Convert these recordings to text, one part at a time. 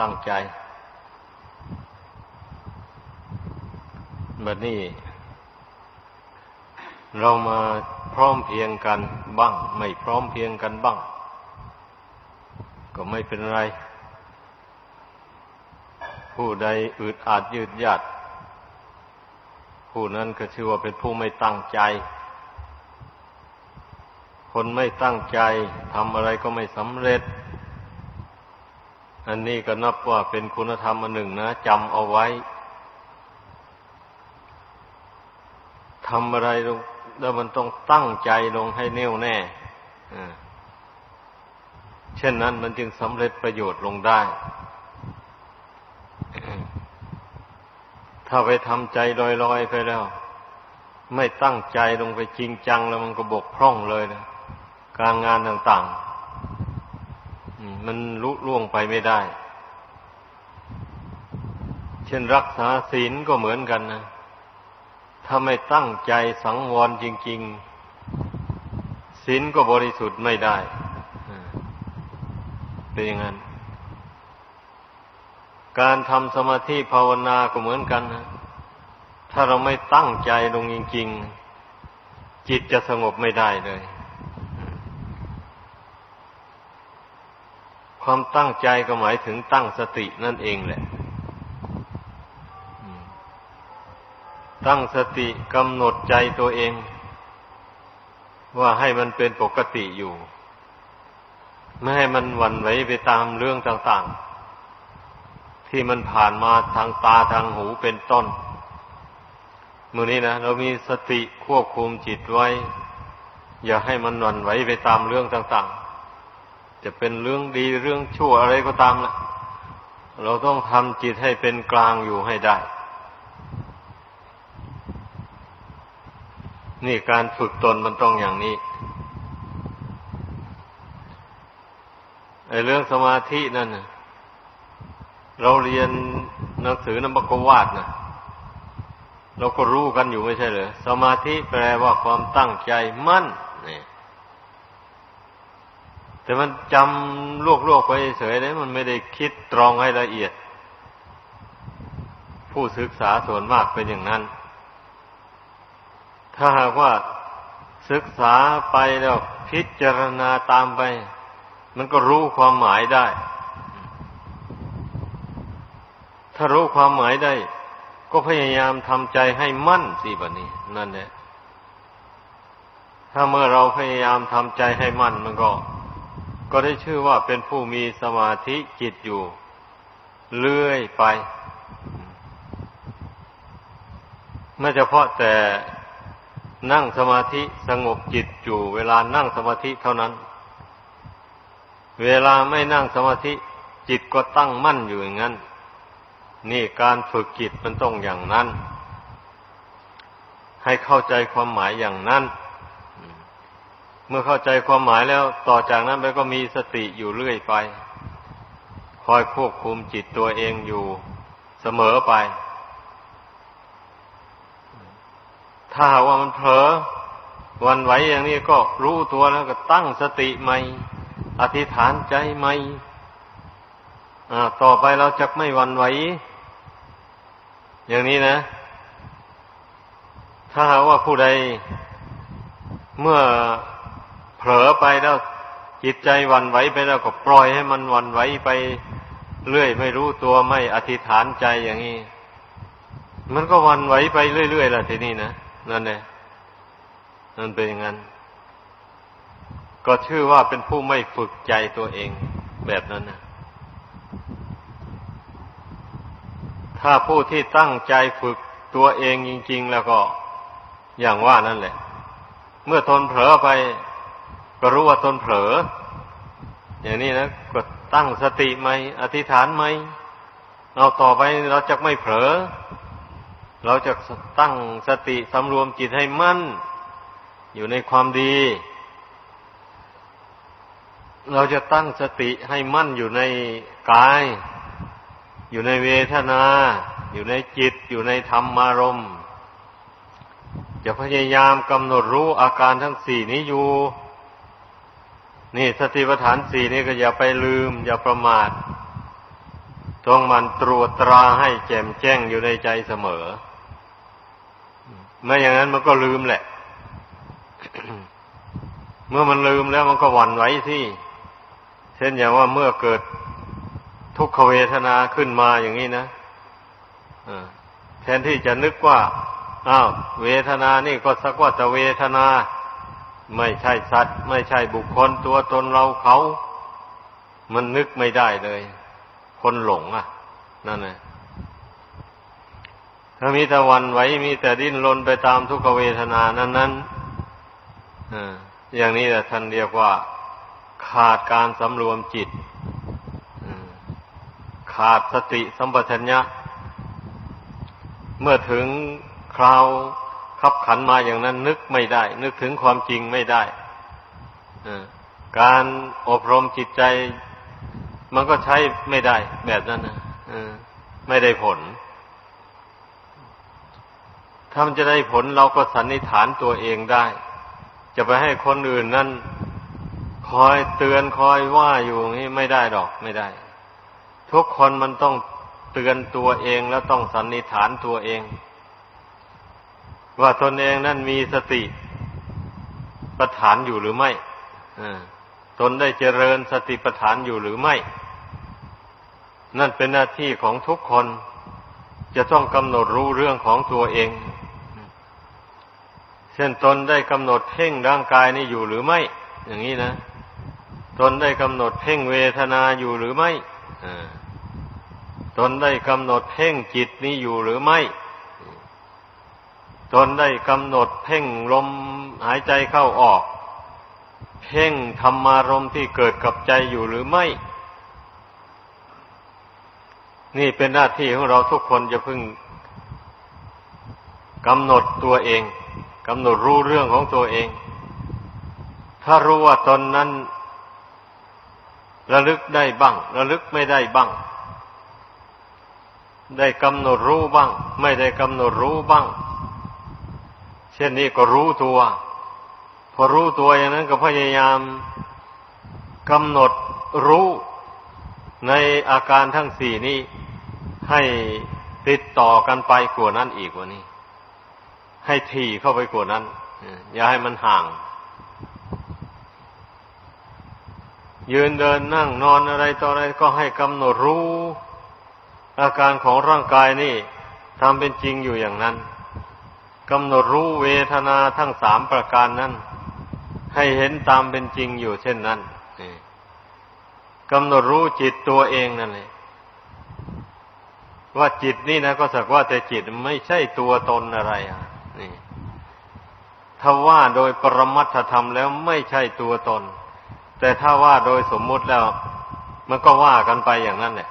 ตั้งใจแบบนี้ เรามาพร้อมเพียงกันบ้าง ไม่พร้อมเพียงกันบ้าง ก็ไม่เป็นไร ผู้ใดอึดอาดยืดยัดผู้นั้นก็ชื่อว่าเป็นผู้ไม่ตั้งใจ คนไม่ตั้งใจทำอะไรก็ไม่สำเร็จ อันนี้ก็นับว่าเป็นคุณธรรมอันหนึ่งนะจำเอาไว้ทำอะไรลงแล้วมันต้องตั้งใจลงให้แน่วแน่เช่นนั้นมันจึงสำเร็จประโยชน์ลงได้ ถ้าไปทำใจลอยๆไปแล้ว ไม่ตั้งใจลงไปจริงจังแล้วมันก็บกพร่องเลยนะการงานต่างๆ มันลุล่วงไปไม่ได้ เช่นรักษาศีลก็เหมือนกันนะ ถ้าไม่ตั้งใจสังวรจริง ๆ ศีลก็บริสุทธิ์ไม่ได้ เป็นอย่างนั้น การทำสมาธิภาวนาก็เหมือนกันนะ ถ้าเราไม่ตั้งใจลงจริง ๆ จิตจะสงบไม่ได้เลย ความตั้งใจก็หมายถึงตั้งสตินั่นเองแหละ ตั้งสติกำหนดใจตัวเอง ว่าให้มันเป็นปกติอยู่ ไม่ให้มันหวั่นไหวไปตามเรื่องต่าง ๆ ที่มันผ่านมาทางตาทางหูเป็นต้นมือนี้นะเรามีสติควบคุมจิตไว้ อย่าให้มันหวั่นไหวไปตามเรื่องต่างๆ จะเป็นเรื่องดีเรื่องชั่วอะไรก็ตามนะเราต้องทำจิตให้เป็นกลางอยู่ให้ได้ นี่การฝึกตนมันต้องอย่างนี้ไอ้เรื่องสมาธินั่นนะเราเรียนหนังสือนัมบกวาดนะเราก็รู้กันอยู่ไม่ใช่เหรอสมาธิแปลว่าความตั้งใจมั่น แต่มันจำลวกๆไปเฉยเลยมันไม่ได้คิดตรองให้ละเอียด ผู้ศึกษาส่วนมากเป็นอย่างนั้น ถ้าหากว่าศึกษาไปแล้วพิจารณาตามไป มันก็รู้ความหมายได้ ถ้ารู้ความหมายได้ ก็พยายามทำใจให้มั่นสิบันี้ นั่นแหละถ้าเมื่อเราพยายามทำใจให้มั่นมันก็ ก็ได้ชื่อว่าเป็นผู้มีสมาธิจิตอยู่เรื่อยไปไม่เฉพาะแต่นั่งสมาธิสงบจิตอยู่ เวลานั่งสมาธิเท่านั้น เวลาไม่นั่งสมาธิจิตก็ตั้งมั่นอยู่อย่างนั้น นี่การฝึกจิตมันต้องอย่างนั้น ให้เข้าใจความหมายอย่างนั้น เมื่อเข้าใจความหมายแล้วต่อจากนั้นไปก็มีสติอยู่เรื่อยไป คอยควบคุมจิตตัวเองอยู่เสมอไป ถ้าว่ามันเผลอวันไหวอย่างนี้ก็รู้ตัวแล้วก็ตั้งสติใหม่ อธิษฐานใจใหม่ต่อไปเราจะไม่วันไหว อย่างนี้นะ ถ้าว่าผู้ใด เมื่อ เผลอไปแล้วจิตใจวันไหวไปแล้วก็ปล่อยให้มันวันไหวไปเรื่อยไม่รู้ตัวไม่อธิษฐานใจอย่างนี้ มันก็วันไหวไปเรื่อยๆล่ะทีนี้นะนั่นเองนั่นเป็นอย่างนั้น ก็ชื่อว่าเป็นผู้ไม่ฝึกใจตัวเองแบบนั้นนะถ้าผู้ที่ตั้งใจฝึกตัวเองจริง ๆ แล้วก็อย่างว่านั่นแหละ เมื่อทนเผลอไป ก็รู้ว่าทนเผลอ อย่างนี้นะก็ตั้งสติไหมอธิษฐานไหมเอาต่อไปเราจะไม่เผลอ เราจะตั้งสติสำรวมจิตให้มั่น อยู่ในความดี เราจะตั้งสติให้มั่นอยู่ในกาย อยู่ในเวทนา อยู่ในจิต อยู่ในธรรมารมจะพยายามกำหนดรู้อาการทั้งสี่นี้อยู่ นี่สติปัฏฐานสี่นี้ก็อย่าไปลืม อย่าประมาทต้องมันตรวจตราให้แจ่มแจ้งอยู่ในใจเสมอ ไม่อย่างนั้นมันก็ลืมแหละ เมื่อมันลืมแล้วมันก็หวั่นไหวที่เช่นอย่างว่าเมื่อเกิดทุกขเวทนาขึ้นมาอย่างนี้นะแทนที่จะนึกว่าอ้าวเวทนานี่ก็สักว่าแต่เวทนา ไม่ใช่สัตว์ ไม่ใช่บุคคลตัวตนเราเขา มันนึกไม่ได้เลย คนหลงอะ นั่นแหละถ้ามีแต่วันไหวมีแต่ดิ้นรนไปตามทุกขเวทนานั้นนั้นอย่างนี้แหละท่านเรียกว่า ขาดการสำรวมจิต ขาดสติสัมปชัญญะ เมื่อถึงคราว ขับขันมาอย่างนั้นนึกไม่ได้ นึกถึงความจริงไม่ได้การอบรมจิตใจ มันก็ใช้ไม่ได้ แบบนั้นนะไม่ได้ผล ถ้ามันจะได้ผลเราก็สันนิษฐานตัวเองได้ จะไปให้คนอื่นนั่นคอยเตือนคอยว่าอยู่นี่ไม่ได้ดอกไม่ได้ ทุกคนมันต้องเตือนตัวเองแล้วต้องสันนิษฐานตัวเอง ว่าตนเองนั้นมีสติปัฏฐานอยู่หรือไม่ตนได้เจริญสติปัฏฐานอยู่หรือไม่ นั่นเป็นหน้าที่ของทุกคนจะต้องกำหนดรู้เรื่องของตัวเอง เช่นตนได้กำหนดเพ่งร่างกายนี่อยู่หรือไม่ อย่างนี้นะ ตนได้กำหนดเพ่งเวทนาอยู่หรือไม่ตนได้กำหนดเพ่งจิตนี้อยู่หรือไม่ ตนได้กำหนดเพ่งลมหายใจเข้าออก เพ่งธรรมารมที่เกิดกับใจอยู่หรือไม่ นี่เป็นหน้าที่ของเราทุกคนจะพึ่งกำหนดตัวเองกำหนดรู้เรื่องของตัวเอง ถ้ารู้ว่าตนนั้น ระลึกได้บ้าง ระลึกไม่ได้บ้าง ได้กำหนดรู้บ้าง ไม่ได้กำหนดรู้บ้าง ช่นนี้ก็รู้ตัว พอรู้ตัวอย่างนั้นก็พยายามกำหนดรู้ในอาการทั้งสี่นี้ให้ติดต่อกันไปกว่านั้นอีกว่านี้ ให้ถี่เข้าไปกว่านั้น อย่าให้มันห่าง ยืนเดินนั่งนอนอะไรต่ออะไรก็ให้กำหนดรู้ อาการของร่างกายนี่ทำเป็นจริงอยู่อย่างนั้น กำหนดรู้เวทนาทั้งสามประการนั้น ให้เห็นตามเป็นจริงอยู่เช่นนั้นกำหนดรู้จิตตัวเองนั่นเลยว่าจิตนี่นะก็สักว่าแต่จิตไม่ใช่ตัวตนอะไรอะนี่ถ้าว่าโดยปรมัตถธรรมแล้วไม่ใช่ตัวตน แต่ถ้าว่าโดยสมมุติแล้ว มันก็ว่ากันไปอย่างนั้นแหละ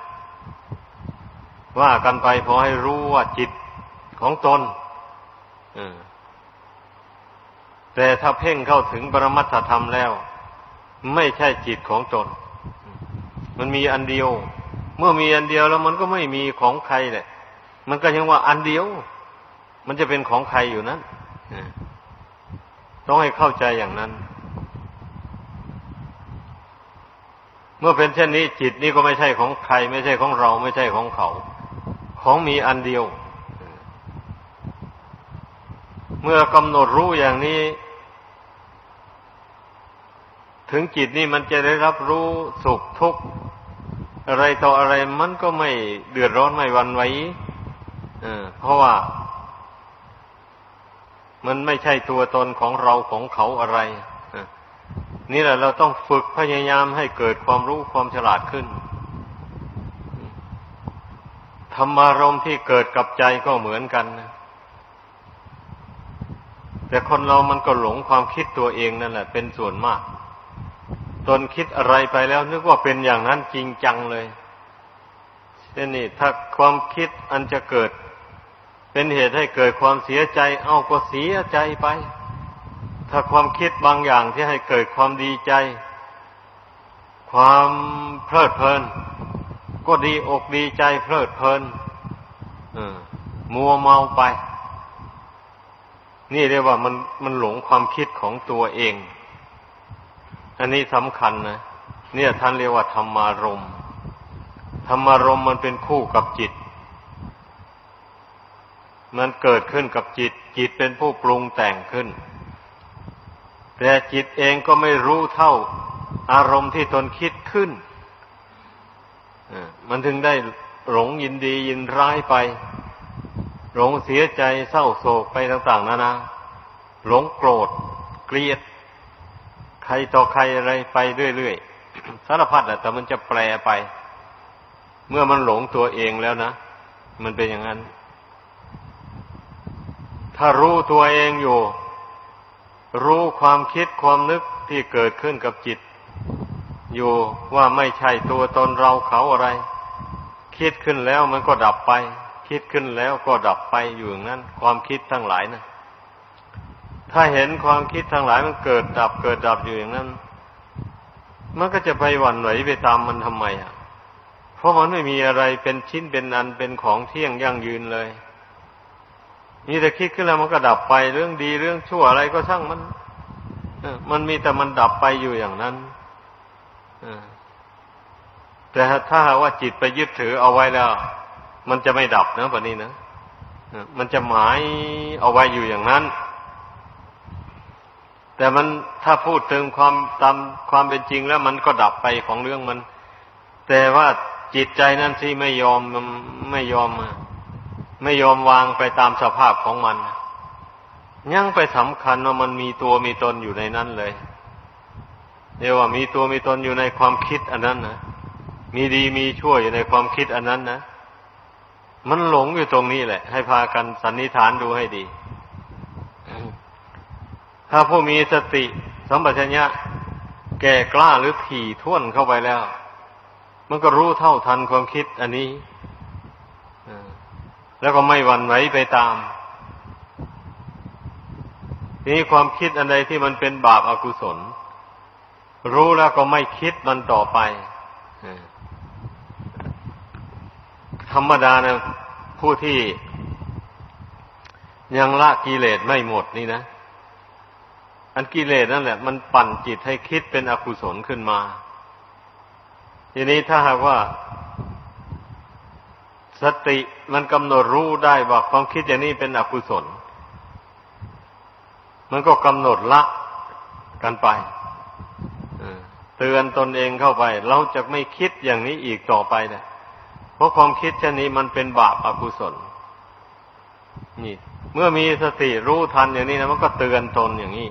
ว่ากันไปพอให้รู้ว่าจิตของตน แต่ถ้าเพ่งเข้าถึงปรมัตถธรรมแล้ว ไม่ใช่จิตของตน มันมีอันเดียว เมื่อมีอันเดียวแล้วมันก็ไม่มีของใครแหละ มันก็ยังว่าอันเดียว มันจะเป็นของใครอยู่นั้นต้องให้เข้าใจอย่างนั้น เมื่อเป็นเช่นนี้จิตนี้ก็ไม่ใช่ของใคร ไม่ใช่ของเรา ไม่ใช่ของเขา ของมีอันเดียว เมื่อกำหนดรู้อย่างนี้ ถึงจิตนี่มันจะได้รับรู้สุขทุกข์อะไรต่ออะไรมันก็ไม่เดือดร้อนไม่วันไหวเพราะว่า มันไม่ใช่ตัวตนของเราของเขาอะไรนี่แหละเราต้องฝึกพยายามให้เกิดความรู้ความฉลาดขึ้น ธรรมารมที่เกิดกับใจก็เหมือนกันนะ แต่คนเรามันก็หลงความคิดตัวเองนั่นแหละ เป็นส่วนมาก ตนคิดอะไรไปแล้ว นึกว่าเป็นอย่างนั้นจริงจังเลยเช่นนี้ถ้าความคิดอันจะเกิด เป็นเหตุให้เกิดความเสียใจ เอาก็เสียใจไป ถ้าความคิดบางอย่างที่ให้เกิดความดีใจ ความเพลิดเพลิน ก็ดีอกดีใจเพลิดเพลินมัวเมาไป นี่เรียกว่ามันมันหลงความคิดของตัวเอง อันนี้สำคัญนะเนี่ยท่านเรียกว่าธรรมารมธรรมารมมันเป็นคู่กับจิต มันเกิดขึ้นกับจิต จิตเป็นผู้ปรุงแต่งขึ้น แต่จิตเองก็ไม่รู้เท่าอารมณ์ที่ตนคิดขึ้นมันถึงได้หลงยินดียินร้ายไป หลงเสียใจเศร้าโศกไปต่างๆนานาหลงโกรธ เกลียด ใครต่อใครอะไรไปเรื่อยๆสารพัดแหละแต่มันจะแปลไป เมื่อมันหลงตัวเองแล้วนะ มันเป็นอย่างนั้น ถ้ารู้ตัวเองอยู่ รู้ความคิดความนึกที่เกิดขึ้นกับจิต อยู่ว่าไม่ใช่ตัวตนเราเขาอะไร คิดขึ้นแล้วมันก็ดับไป คิดขึ้นแล้วก็ดับไปอยู่อย่างนั้น ความคิดทั้งหลายนะถ้าเห็นความคิดทั้งหลายมันเกิดดับเกิดดับอยู่อย่างนั้น มันก็จะไปหวั่นไหวไปตามมันทำไมอะ เพราะมันไม่มีอะไรเป็นชิ้นเป็นอันเป็นของเที่ยงยั่งยืนเลยมีแต่คิดขึ้นแล้วมันก็ดับไปเรื่องดีเรื่องชั่วอะไรก็ช่างมันมันมีแต่มันดับไปอยู่อย่างนั้นแต่ถ้าว่าจิตไปยึดถือเอาไว้แล้ว มันจะไม่ดับนะแบบนี้นะมันจะหมายเอาไว้อยู่อย่างนั้น แต่มันถ้าพูดถึงความตามความเป็นจริงแล้วมันก็ดับไปของเรื่องมัน แต่ว่าจิตใจนั้นที่ไม่ยอมไม่ยอมไม่ยอมวางไปตามสภาพของมันยังไปสำคัญว่ามันมีตัวมีตนอยู่ในนั้นเลยเรียกว่ามีตัวมีตนอยู่ในความคิดอันนั้นนะมีดีมีชั่วอยู่ในความคิดอันนั้นนะ มันหลงอยู่ตรงนี้แหละ ให้พากันสันนิษฐานดูให้ดี ถ้าผู้มีสติสัมปชัญญะแก่กล้าหรือถี่ท่วนเข้าไปแล้ว มันก็รู้เท่าทันความคิดอันนี้ แล้วก็ไม่หวั่นไหวไปตาม ทีนี้ความคิดอันใดที่มันเป็นบาปอากุศล รู้แล้วก็ไม่คิดมันต่อไป ธรรมดานะผู้ที่ยังละกิเลสไม่หมดนี่นะ อันกิเลสนั่นแหละ มันปั่นจิตให้คิดเป็นอกุศลขึ้นมา ทีนี้ถ้าหากว่า สติมันกำหนดรู้ได้ว่าความคิดอย่างนี้เป็นอกุศล มันก็กำหนดละกันไปเตือนตนเองเข้าไป เราจะไม่คิดอย่างนี้อีกต่อไปนะ เพราะความคิดเช่นนี้มันเป็นบาปอากุศล นี่ เมื่อมีสติรู้ทันอย่างนี้นะมันก็เตือนตนอย่างนี้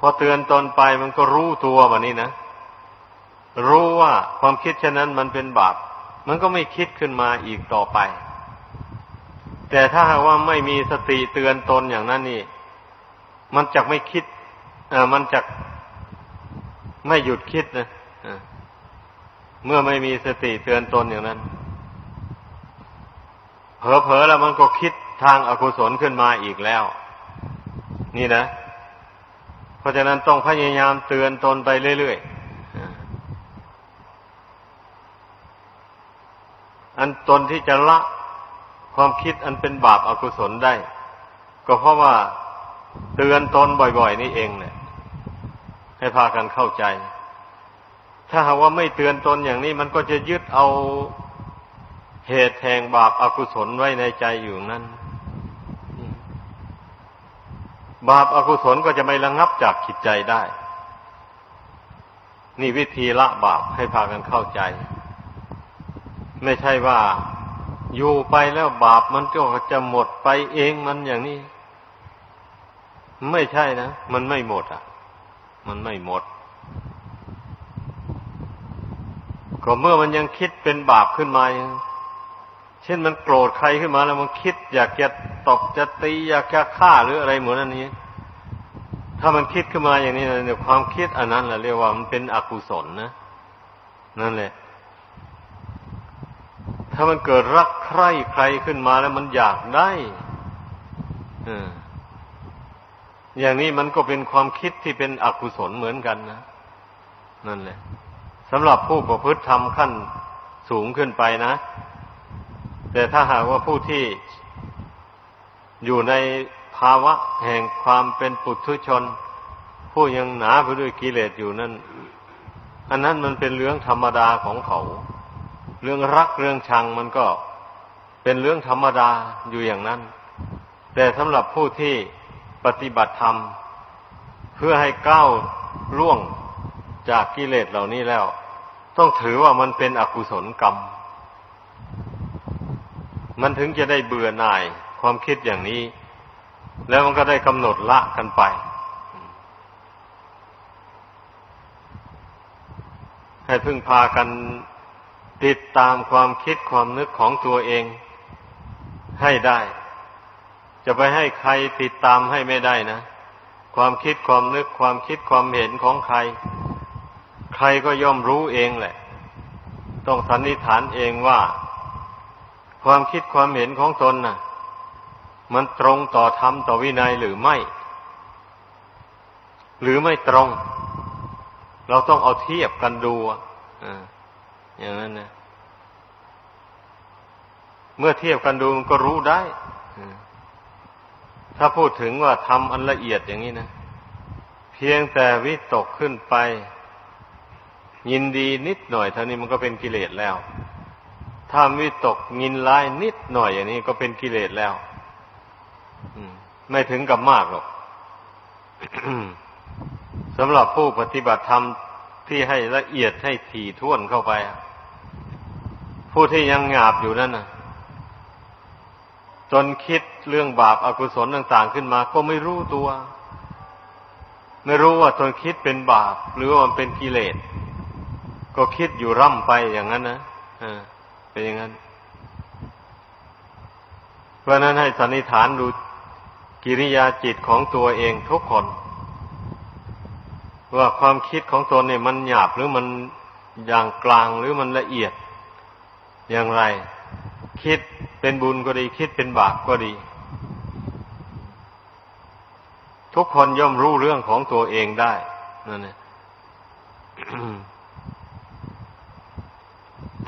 พอเตือนตนไปมันก็รู้ตัวแบบนี้นะรู้ว่าความคิดเช่นนั้นมันเป็นบาป มันก็ไม่คิดขึ้นมาอีกต่อไป แต่ถ้าหากว่าไม่มีสติเตือนตนอย่างนั้นนี่ มันจะไม่คิดเออมันจะไม่หยุดคิดนะเมื่อไม่มีสติเตือนตนอย่างนั้น เผลอๆแล้วมันก็คิดทางอากุศลขึ้นมาอีกแล้ว นี่นะ เพราะฉะนั้นต้องพยายามเตือนตนไปเรื่อยๆ อันตนที่จะละความคิดอันเป็นบาปอากุศลได้ ก็เพราะว่าเตือนตนบ่อยๆ นี่เองเนี่ย ให้พากันเข้าใจ ถ้าหากว่าไม่เตือนตนอย่างนี้ มันก็จะยึดเอา เหตุแห่งบาปอากุศลไว้ในใจอยู่นั้น บาปอากุศลก็จะไม่ระงับจากจิตใจได้ นี่วิธีละบาปให้พากันเข้าใจ ไม่ใช่ว่าอยู่ไปแล้วบาปมันก็จะหมดไปเองมันอย่างนี้ ไม่ใช่นะ มันไม่หมดอะ มันไม่หมดก็เมื่อมันยังคิดเป็นบาปขึ้นมา เช่นมันโกรธใครขึ้นมาแล้วมันคิด อยากจะตบจะตีอยากจะฆ่าหรืออะไรเหมือนอันนี้ ถ้ามันคิดขึ้นมาอย่างนี้เนี่ยความคิดอันนั้นแหละเรียกว่ามันเป็นอกุศลนะนั่นแหละ ถ้ามันเกิดรักใคร่ใครขึ้นมาแล้วมันอยากได้ออย่างนี้มันก็เป็นความคิดที่เป็นอกุศลเหมือนกันนะนั่นแหละสำหรับผู้ประพฤติธรรมขั้นสูงขึ้นไปนะ แต่ถ้าหากว่าผู้ที่อยู่ในภาวะแห่งความเป็นปุถุชน ผู้ยังหนาไปด้วยกิเลสอยู่นั่น อันนั้นมันเป็นเรื่องธรรมดาของเขา เรื่องรักเรื่องชังมันก็เป็นเรื่องธรรมดาอยู่อย่างนั้น แต่สำหรับผู้ที่ปฏิบัติธรรม เพื่อให้ก้าวล่วงจากกิเลสเหล่านี้แล้ว ต้องถือว่ามันเป็นอกุศลกรรม มันถึงจะได้เบื่อหน่ายความคิดอย่างนี้ แล้วมันก็ได้กำหนดละกันไป ให้พึ่งพากันติดตามความคิดความนึกของตัวเองให้ได้ จะไปให้ใครติดตามให้ไม่ได้นะ ความคิดความนึกความคิดความเห็นของใคร ใครก็ย่อมรู้เองแหละ ต้องสันนิษฐานเองว่า ความคิดความเห็นของตนน่ะ มันตรงต่อธรรมต่อวินัยหรือไม่ หรือไม่ตรง เราต้องเอาเทียบกันดูอ่าอย่างนั้นนะเมื่อเทียบกันดูมันก็รู้ได้ ถ้าพูดถึงว่าทำอันละเอียดอย่างนี้นะ เพียงแต่วิตกขึ้นไปยินดีนิดหน่อยเท่านี้มันก็เป็นกิเลสแล้ว ถ้าวิตกยินร้ายนิดหน่อยอย่างนี้ก็เป็นกิเลสแล้วไม่ถึงกับมากหรอกสำหรับผู้ปฏิบัติธรรมที่ให้ละเอียดให้ถี่ถ้วนเข้าไป ผู้ที่ยังหยาบอยู่นั่นนะจนคิดเรื่องบาปอากุศลต่างๆขึ้นมา ก็ไม่รู้ตัว ไม่รู้ว่าตนคิดเป็นบาป หรือว่ามันเป็นกิเลส ก็คิดอยู่ร่ำไปอย่างนั้นนะอ่า เป็นอย่างนั้น เพราะนั้นให้สันนิษฐานดูกิริยาจิตของตัวเองทุกคน ว่าความคิดของตนเนี่ยมันหยาบหรือมันอย่างกลางหรือมันละเอียด อย่างไร คิดเป็นบุญก็ดี คิดเป็นบาปก็ดี ทุกคนย่อมรู้เรื่องของตัวเองได้นั่นเอง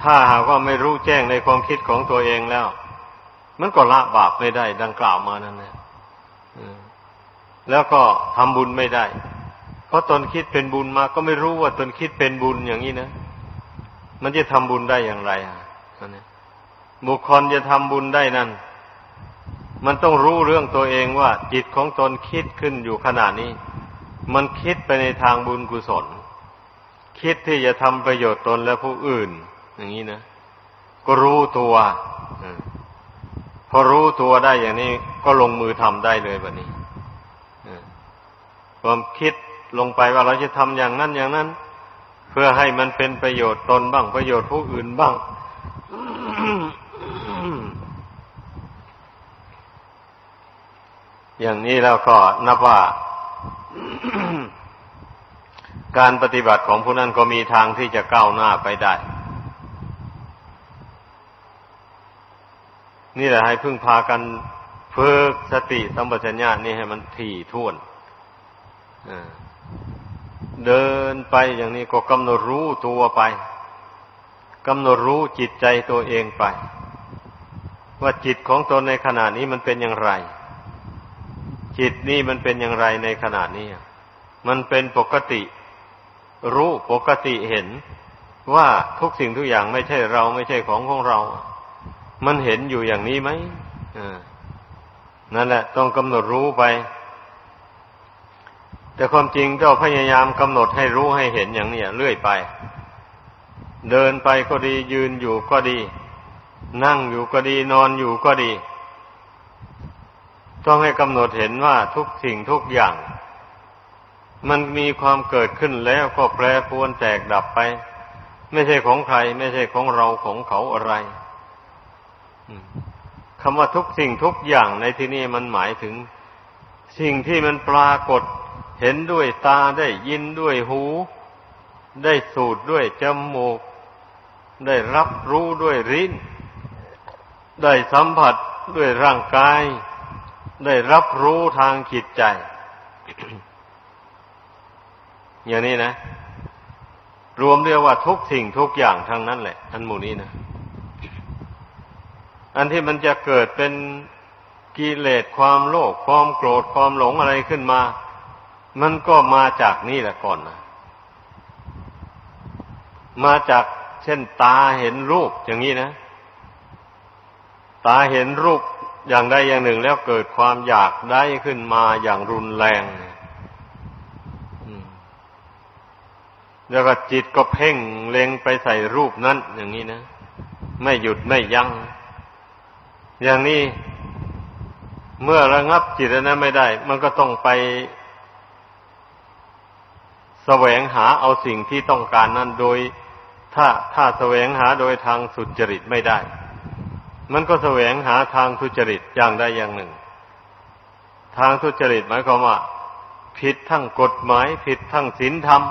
ถ้าหากว่าไม่รู้แจ้งในความคิดของตัวเองแล้ว มันก็ละบาปไม่ได้ ดังกล่าวมานั่นแหละแล้วก็ทำบุญไม่ได้ เพราะตนคิดเป็นบุญมาก็ไม่รู้ว่าตนคิดเป็นบุญอย่างนี้นะ มันจะทำบุญได้อย่างไรอะบุคคลจะทำบุญได้นั้น มันต้องรู้เรื่องตัวเองว่า จิตของตนคิดขึ้นอยู่ขณะนี้ มันคิดไปในทางบุญกุศล คิดที่จะทำประโยชน์ตนและผู้อื่น อย่างนี้นะก็รู้ตัวพอรู้ตัวได้อย่างนี้ ก็ลงมือทำได้เลยแบบนี้ความคิดลงไปว่าเราจะทำอย่างนั้นอย่างนั้น เพื่อให้มันเป็นประโยชน์ตนบ้าง ประโยชน์ผู้อื่นบ้าง อย่างนี้แล้วก็นับว่าการปฏิบัติของผู้นั้นก็มีทางที่จะก้าวหน้าไปได้ นี่แหละให้พึ่งพากันฝึกสติสัมปชัญญะนี่ให้มันถี่ถ้วนเดินไปอย่างนี้ก็กำหนดรู้ตัวไปกำหนดรู้จิตใจตัวเองไป ว่าจิตของตนในขณะนี้มันเป็นอย่างไร จิตนี่มันเป็นอย่างไรในขณะนี้มันเป็นปกติ รู้ปกติเห็นว่าทุกสิ่งทุกอย่างไม่ใช่เราไม่ใช่ของของเรา มันเห็นอยู่อย่างนี้ไหมนั่นแหละ ต้องกำหนดรู้ไป แต่ความจริงก็พยายามกำหนดให้รู้ให้เห็นอย่างนี้เรื่อยไป เดินไปก็ดี ยืนอยู่ก็ดี นั่งอยู่ก็ดี นอนอยู่ก็ดี ต้องให้กำหนดเห็นว่าทุกสิ่งทุกอย่าง มันมีความเกิดขึ้นแล้วก็แปรปรวนแตกดับไป ไม่ใช่ของใคร ไม่ใช่ของเราของเขาอะไร คำว่าทุกสิ่งทุกอย่างในที่นี้มันหมายถึง สิ่งที่มันปรากฏ เห็นด้วยตาได้ยินด้วยหู ได้สูดด้วยจมูก ได้รับรู้ด้วยลิ้น ได้สัมผัสด้วยร่างกาย ได้รับรู้ทางจิตใจ อย่างนี้นะ รวมเรียกว่าทุกสิ่งทุกอย่างทั้งนั้นแหละ อันหมู่นี้นะ อันที่มันจะเกิดเป็นกิเลสความโลภความโกรธความหลงอะไรขึ้นมา มันก็มาจากนี่แหละก่อนนะมาจากเช่นตาเห็นรูปอย่างนี้นะ ตาเห็นรูปอย่างใดอย่างหนึ่งแล้วเกิดความอยากได้ขึ้นมาอย่างรุนแรงแล้วก็จิตก็เพ่งเล็งไปใส่รูปนั้นอย่างนี้นะ ไม่หยุดไม่ยัง้ง อย่างนี้เมื่อระงับจิตนั้นไม่ได้ มันก็ต้องไปแสวงหาเอาสิ่งที่ต้องการนั้นโดย ถ้าถ้าแสวงหาโดยทางสุจริตไม่ได้ มันก็แสวงหาทางทุจริตอย่างใดอย่างหนึ่ง ทางทุจริตหมายความว่า ผิดทั้งกฎหมาย ผิดทั้งศีลธรรม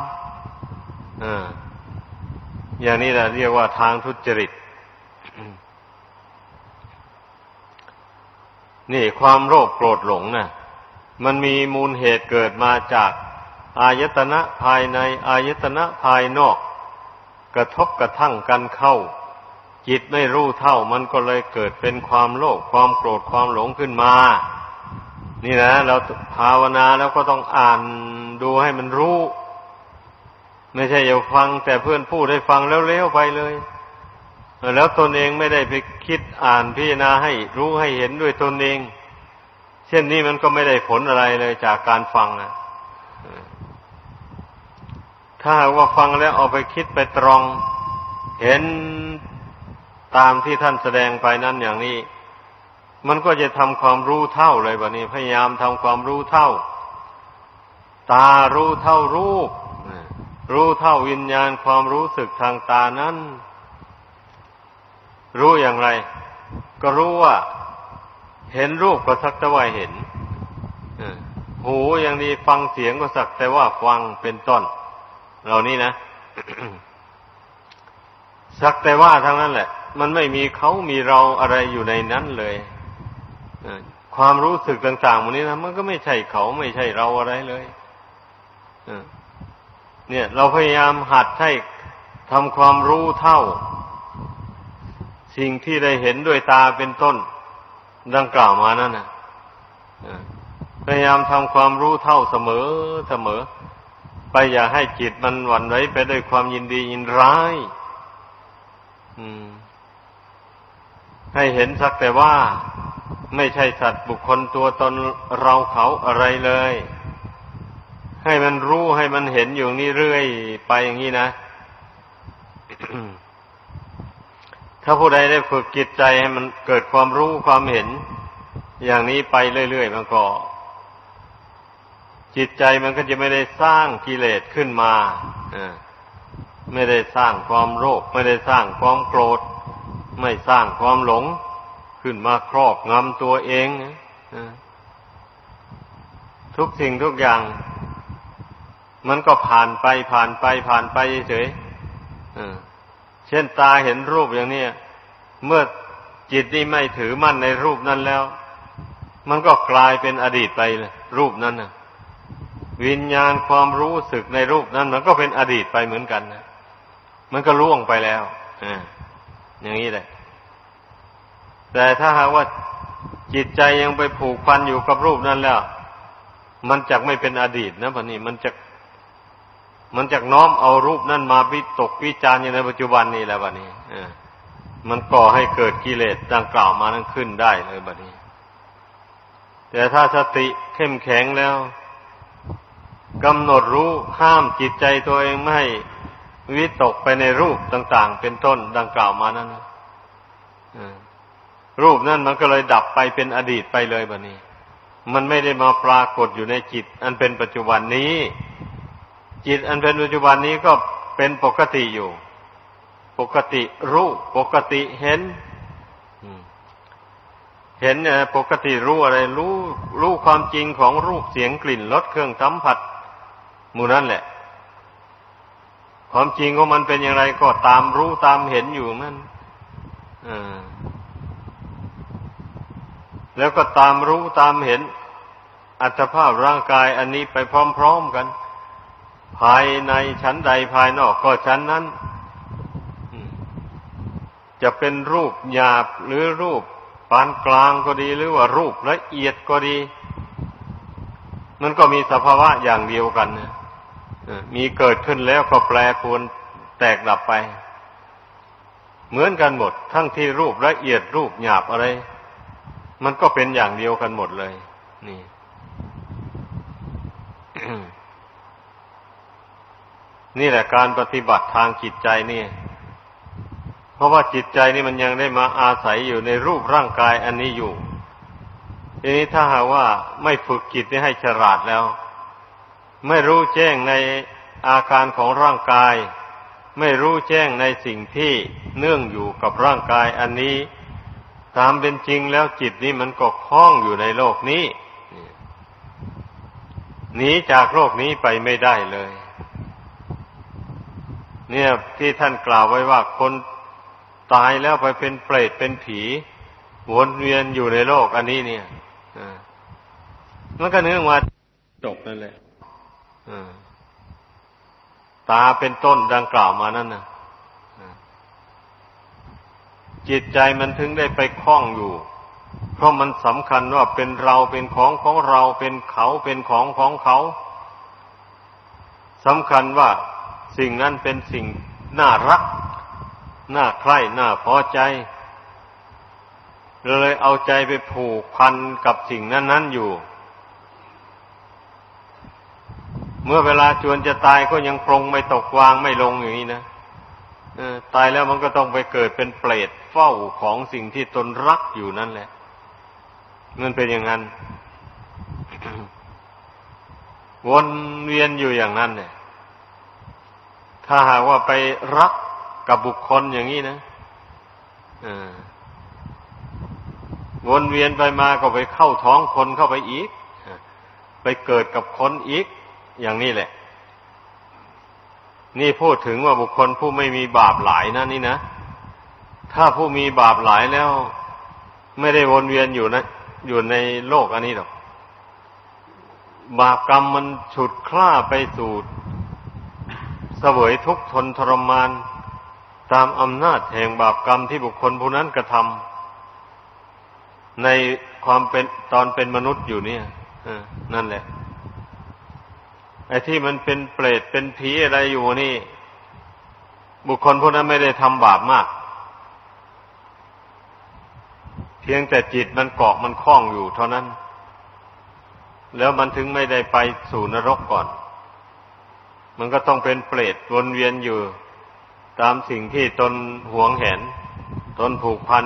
อย่างนี้แหละเรียกว่าทางทุจริต นี่ความโลภโกรธหลงนะ่ะ มันมีมูลเหตุเกิดมาจาก อายตนะภายในอายตนะภายนอก กระทบกระทั่งกันเข้า จิตไม่รู้เท่า มันก็เลยเกิดเป็นความโลภความโกรธความหลงขึ้นมา นี่นะเราภาวนาแล้วก็ต้องอ่านดูให้มันรู้ ไม่ใช่อย่าฟังแต่เพื่อนพูดให้ฟังแล้วเลี้ยวไปเลย แล้วตนเองไม่ได้ไปคิดอ่านพิจารณาให้รู้ให้เห็นด้วยตนเอง เช่นนี้มันก็ไม่ได้ผลอะไรเลยจากการฟังนะถ้าว่าฟังแล้วเอาไปคิดไปตรอง เห็นตามที่ท่านแสดงไปนั้นอย่างนี้ มันก็จะทำความรู้เท่าเลยแบบนี้ พยายามทำความรู้เท่า ตารู้เท่ารูป รู้เท่าวิญญาณความรู้สึกทางตานั้น รู้อย่างไร ก็รู้ว่า เห็นรูปก็สักแต่ว่าเห็นหูอย่างนี้ฟังเสียงก็สักแต่ว่าฟังเป็นต้น เหล่านี้นะ สักแต่ว่าทั้งนั้นแหละ มันไม่มีเขามีเราอะไรอยู่ในนั้นเลยความรู้สึกต่างๆมันนี้นะมันก็ไม่ใช่เขาไม่ใช่เราอะไรเลยเนี่ย เราพยายามหัดให้ทำความรู้เท่า สิ่งที่ได้เห็นด้วยตาเป็นต้น ดังกล่าวมานั่นนะพยายามทำความรู้เท่าเสมอเสมอ ไปอย่าให้จิตมันหวั่นไหวไปด้วยความยินดียินร้ายให้เห็นสักแต่ว่าไม่ใช่สัตว์บุคคลตัวตนเราเขาอะไรเลย ให้มันรู้ให้มันเห็นอยู่นี่เรื่อย ไปอย่างนี้นะ ถ้าผู้ใดได้ฝึกจิตใจให้มันเกิดความรู้ความเห็น อย่างนี้ไปเรื่อยๆมันก็ จิตใจมันก็จะไม่ได้สร้างกิเลสขึ้นมาไม่ได้สร้างความโลภไม่ได้สร้างความโกรธ ไม่สร้างความหลง ขึ้นมาครอบงำตัวเองทุกสิ่งทุกอย่าง มันก็ผ่านไปผ่านไปผ่านไปเฉย เช่นตาเห็นรูปอย่างนี้เมื่อจิตนี่ไม่ถือมั่นในรูปนั้นแล้ว มันก็กลายเป็นอดีตไปเลยรูปนั้นนะวิญญาณความรู้สึกในรูปนั้น มันก็เป็นอดีตไปเหมือนกันนะมันก็ล่วงไปแล้วออย่างนี้แหละแต่ถ้าหากว่าจิตใจยังไปผูกพันอยู่กับรูปนั้นแล้ว มันจะไม่เป็นอดีตนะพนี้มันจะ มันจะน้อมเอารูปนั่นมาวิตกวิจารณ์อยู่ในปัจจุบันนี้แล้วบัดนี้มันก่อให้เกิดกิเลสดังกล่าวมานั้นขึ้นได้เลยบัดนี้ แต่ถ้าสติเข้มแข็งแล้วกำหนดรู้ห้ามจิตใจตัวเองไม่วิตกไปในรูปต่าง ๆ เป็นต้นดังกล่าวมานั้นรูปนั่นมันก็เลยดับไปเป็นอดีตไปเลยบัดนี้ มันไม่ได้มาปรากฏอยู่ในจิต อันเป็นปัจจุบันนี้ จิตอันเป็นปัจจุบันนี้ก็เป็นปกติอยู่ ปกติรู้ปกติเห็นเห็นปกติรู้อะไร รู้รู้ความจริงของรูปเสียงกลิ่นรสเครื่องสัมผัสมูนั่นแหละ ความจริงของมันเป็นอย่างไรก็ตามรู้ตามเห็นอยู่นั่นแล้วก็ตามรู้ตามเห็น อัตภาพร่างกายอันนี้ไปพร้อม ๆกัน ภายในชั้นใดภายนอกก็ชั้นนั้น จะเป็นรูปหยาบหรือรูปปานกลางก็ดีหรือว่ารูปละเอียดก็ดี มันก็มีสภาวะอย่างเดียวกันนะมีเกิดขึ้นแล้วก็แปรปรวนแตกดับไป เหมือนกันหมด ทั้งที่รูปละเอียดรูปหยาบอะไร มันก็เป็นอย่างเดียวกันหมดเลย นี่ นี่แหละการปฏิบัติทางจิตใจนี่ เพราะว่าจิตใจนี่มันยังได้มาอาศัยอยู่ในรูปร่างกายอันนี้อยู่ ทีนี้ถ้าหากว่าไม่ฝึกจิตนี้ให้ฉลาดแล้ว ไม่รู้แจ้งในอาการของร่างกาย ไม่รู้แจ้งในสิ่งที่เนื่องอยู่กับร่างกายอันนี้ตามเป็นจริงแล้วจิตนี้มันก็คล้องอยู่ในโลกนี้หนีจากโลกนี้ไปไม่ได้เลย เนี่ยที่ท่านกล่าวไว้ว่าคนตายแล้วไปเป็นเปรตเป็นผี วนเวียนอยู่ในโลกอันนี้เนี่ยมันก็เนื่องมาจบนั่นแหละตาเป็นต้นดังกล่าวมานั่นนะจิตใจมันถึงได้ไปคล้องอยู่ เพราะมันสำคัญว่าเป็นเราเป็นของของเราเป็นเขาเป็นของของเขาสำคัญว่า สิ่งนั้นเป็นสิ่งน่ารัก น่าใคร่ น่าพอใจ เลยเอาใจไปผูกพันกับสิ่งนั้นนั้นอยู่ เมื่อเวลาจวนจะตายก็ยังปรงไม่ตกวางไม่ลงอย่างนี้นะตายแล้วมันก็ต้องไปเกิดเป็นเปรตเฝ้าของสิ่งที่ตนรักอยู่นั่นแหละ มันเป็นอย่างนั้น วนเวียนอยู่อย่างนั้นเนี่ย ถ้าหากว่าไปรักกับบุคคลอย่างนี้นะวนเวียนไปมาก็ไปเข้าท้องคนเข้าไปอีก ไปเกิดกับคนอีก อย่างนี้แหละ นี่พูดถึงว่าบุคคลผู้ไม่มีบาปหลายนะนี่นะ ถ้าผู้มีบาปหลายแล้ว ไม่ได้วนเวียนอยู่นะ อยู่ในโลกอันนี้หรอก บาปกรรมมันฉุดคล้าไปสู่ เสวยทุกข์ทนทรมาน ตามอำนาจแห่งบาปกรรมที่บุคคลผู้นั้นกระทำในความเป็นตอนเป็นมนุษย์อยู่เนี่ยนั่นแหละ ไอ้ที่มันเป็นเปรตเป็นผีอะไรอยู่นี่ บุคคลพวกนั้นไม่ได้ทำบาปมากเพียงแต่จิตมันเกาะมันคล้องอยู่เท่านั้น แล้วมันถึงไม่ได้ไปสู่นรกก่อน มันก็ต้องเป็นเปรตวนเวียนอยู่ ตามสิ่งที่ตนหวงแหน ตนผูกพัน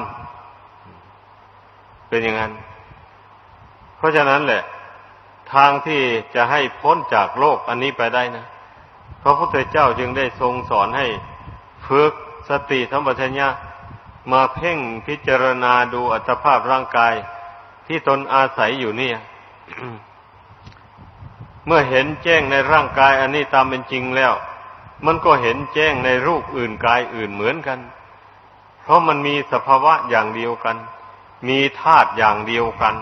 เป็นอย่างนั้น เพราะฉะนั้นแหละ ทางที่จะให้พ้นจากโลกอันนี้ไปได้นะพระพุทธเจ้าจึงได้ทรงสอนให้ฝึกสติธรรมชัญญะมาเพ่งพิจารณาดูอัตภาพร่างกายที่ตนอาศัยอยู่เนี่ย เมื่อเห็นแจ้งในร่างกายอันนี้ตามเป็นจริงแล้ว มันก็เห็นแจ้งในรูปอื่นกายอื่นเหมือนกัน เพราะมันมีสภาวะอย่างเดียวกัน มีธาตุอย่างเดียวกัน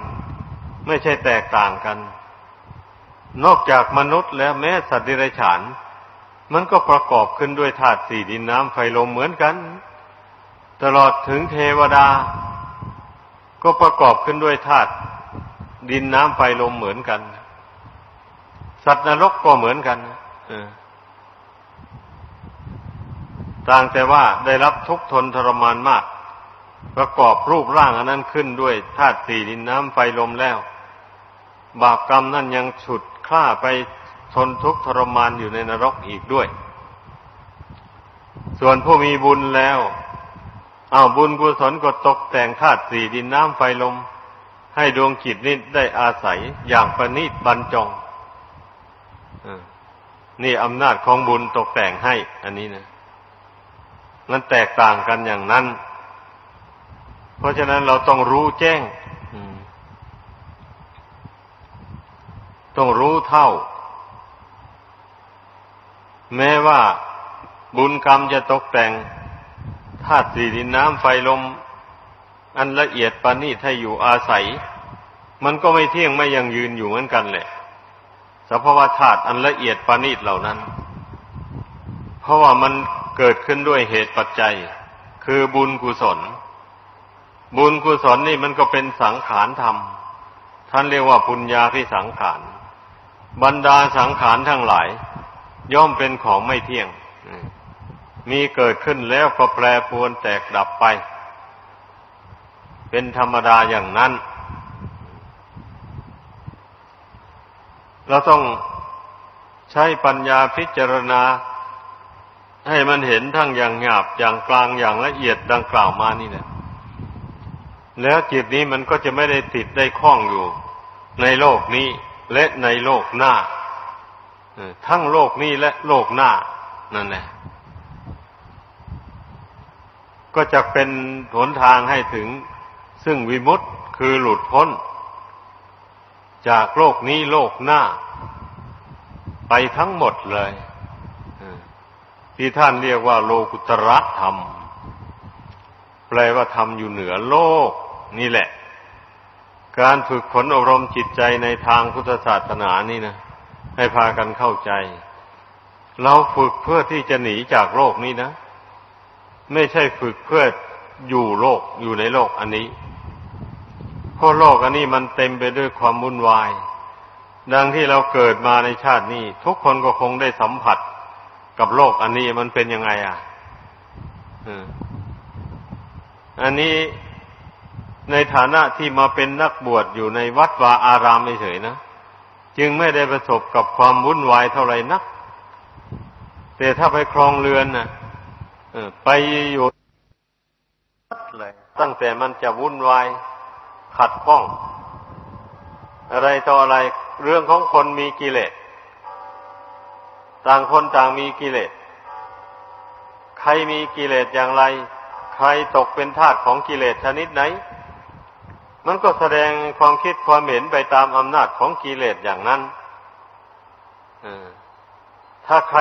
ไม่ใช่แตกต่างกัน นอกจากมนุษย์แล้วแม้สัตว์ดิเรกชันมันก็ประกอบขึ้นด้วยธาตุสี่ดินน้ำไฟลมเหมือนกัน ตลอดถึงเทวดา ก็ประกอบขึ้นด้วยธาตุดินน้ำไฟลมเหมือนกัน สัตว์นรกก็เหมือนกันต่างแต่ว่าได้รับทุกทนทรมานมาก ประกอบรูปร่างอันนั้นขึ้นด้วยธาตุสี่ดินน้ำไฟลมแล้ว บาปกรรมนั่นยังฉุดฆ่าไปทนทุกข์ทรมานอยู่ในนรกอีกด้วย ส่วนผู้มีบุญแล้วเอาบุญกุศลก็ตกแต่งธาตุสี่ดินน้ำไฟลม ให้ดวงจิตนี้ได้อาศัยอย่างประณีตบรรจง นี่อำนาจของบุญตกแต่งให้ อันนี้นะมันแตกต่างกันอย่างนั้น เพราะฉะนั้นเราต้องรู้แจ้งต้องรู้เท่า แม้ว่าบุญกรรมจะตกแต่งธาตุสี่ดินน้ำไฟลม อันละเอียดปานนี้ถ้าอยู่อาศัย มันก็ไม่เที่ยงไม่ยังยืนอยู่เหมือนกันแหละ สภาวะธาตุอันละเอียดปานีตเหล่านั้น เพราะว่ามันเกิดขึ้นด้วยเหตุปัจจัย คือบุญกุศล บุญกุศลนี่มันก็เป็นสังขารธรรม ท่านเรียกว่าปุญญาพิสังขาร บรรดาสังขารทั้งหลาย ย่อมเป็นของไม่เที่ยง มีเกิดขึ้นแล้วก็แปรปรวนแตกดับไป เป็นธรรมดาอย่างนั้น เราต้องใช้ปัญญาพิจารณา ให้มันเห็นทั้งอย่างหยาบอย่างกลางอย่างละเอียดดังกล่าวมานี่แหละแล้วจิตนี้มันก็จะไม่ได้ติดได้คล้องอยู่ ในโลกนี้และในโลกหน้าทั้งโลกนี้และโลกหน้านั่นแหละก็จะเป็นหนทางให้ถึงซึ่งวิมุตต์คือหลุดพ้น จากโลกนี้โลกหน้า ไปทั้งหมดเลยที่ท่านเรียกว่าโลกุตระธรรม แปลว่าธรรมอยู่เหนือโลก นี่แหละ การฝึกฝนอบรมจิตใจในทางพุทธศาสนานี่นะให้พากันเข้าใจ เราฝึกเพื่อที่จะหนีจากโลกนี้นะ ไม่ใช่ฝึกเพื่ออยู่โลกอยู่ในโลกอันนี้ เพราะโลกอันนี้มันเต็มไปด้วยความวุ่นวาย ดังที่เราเกิดมาในชาตินี้ ทุกคนก็คงได้สัมผัสกับโลกอันนี้มันเป็นยังไง อะอันนี้ในฐานะที่มาเป็นนักบวชอยู่ในวัดวาอารามเฉยๆนะจึงไม่ได้ประสบกับความวุ่นวายเท่าไหร่นัก แต่ถ้าไปครองเรือนนะ่ะไปอยู่เลยตั้งแต่มันจะวุ่นวาย ขัดข้อง อะไรต่ออะไรเรื่องของคนมีกิเลสต่างคนต่างมีกิเลสใครมีกิเลสอย่างไร ใครตกเป็นทาสของกิเลสชนิดไหน มันก็แสดงความคิดความเห็นไปตามอำนาจของกิเลสอย่างนั้นถ้าใคร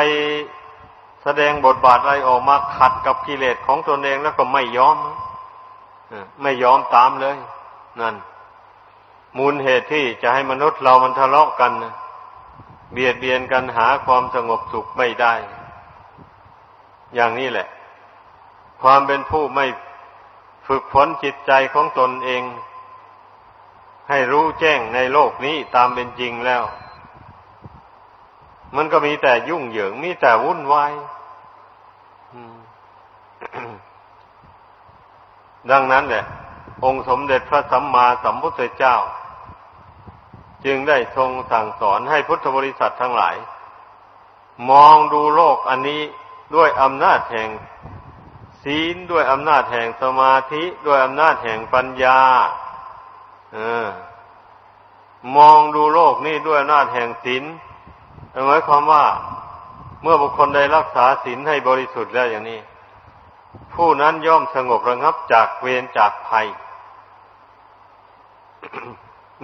แสดงบทบาทอะไรออกมาขัดกับกิเลสของตนเองแล้วก็ไม่ยอมไม่ยอมตามเลย นั่น มูลเหตุที่จะให้มนุษย์เรามันทะเลาะกันเบียดเบียนกันหาความสงบสุขไม่ได้ อย่างนี้แหละ ความเป็นผู้ไม่ฝึกฝนจิตใจของตนเอง ให้รู้แจ้งในโลกนี้ตามเป็นจริงแล้ว มันก็มีแต่ยุ่งเหยิงมีแต่วุ่นวายดังนั้นแหละ องค์สมเด็จพระสัมมาสัมพุทธเจ้า จึงได้ทรงสั่งสอนให้พุทธบริษัททั้งหลาย มองดูโลกอันนี้ด้วยอำนาจแห่งศีลด้วยอำนาจแห่งสมาธิด้วยอำนาจแห่งปัญญาออ มองดูโลกนี้ด้วยอำนาจแห่งศีลหมายความว่าเมื่อบุคคลได้รักษาศีลให้บริสุทธิ์แล้วอย่างนี้ ผู้นั้นย่อมสงบระงับจากเวรจากภัย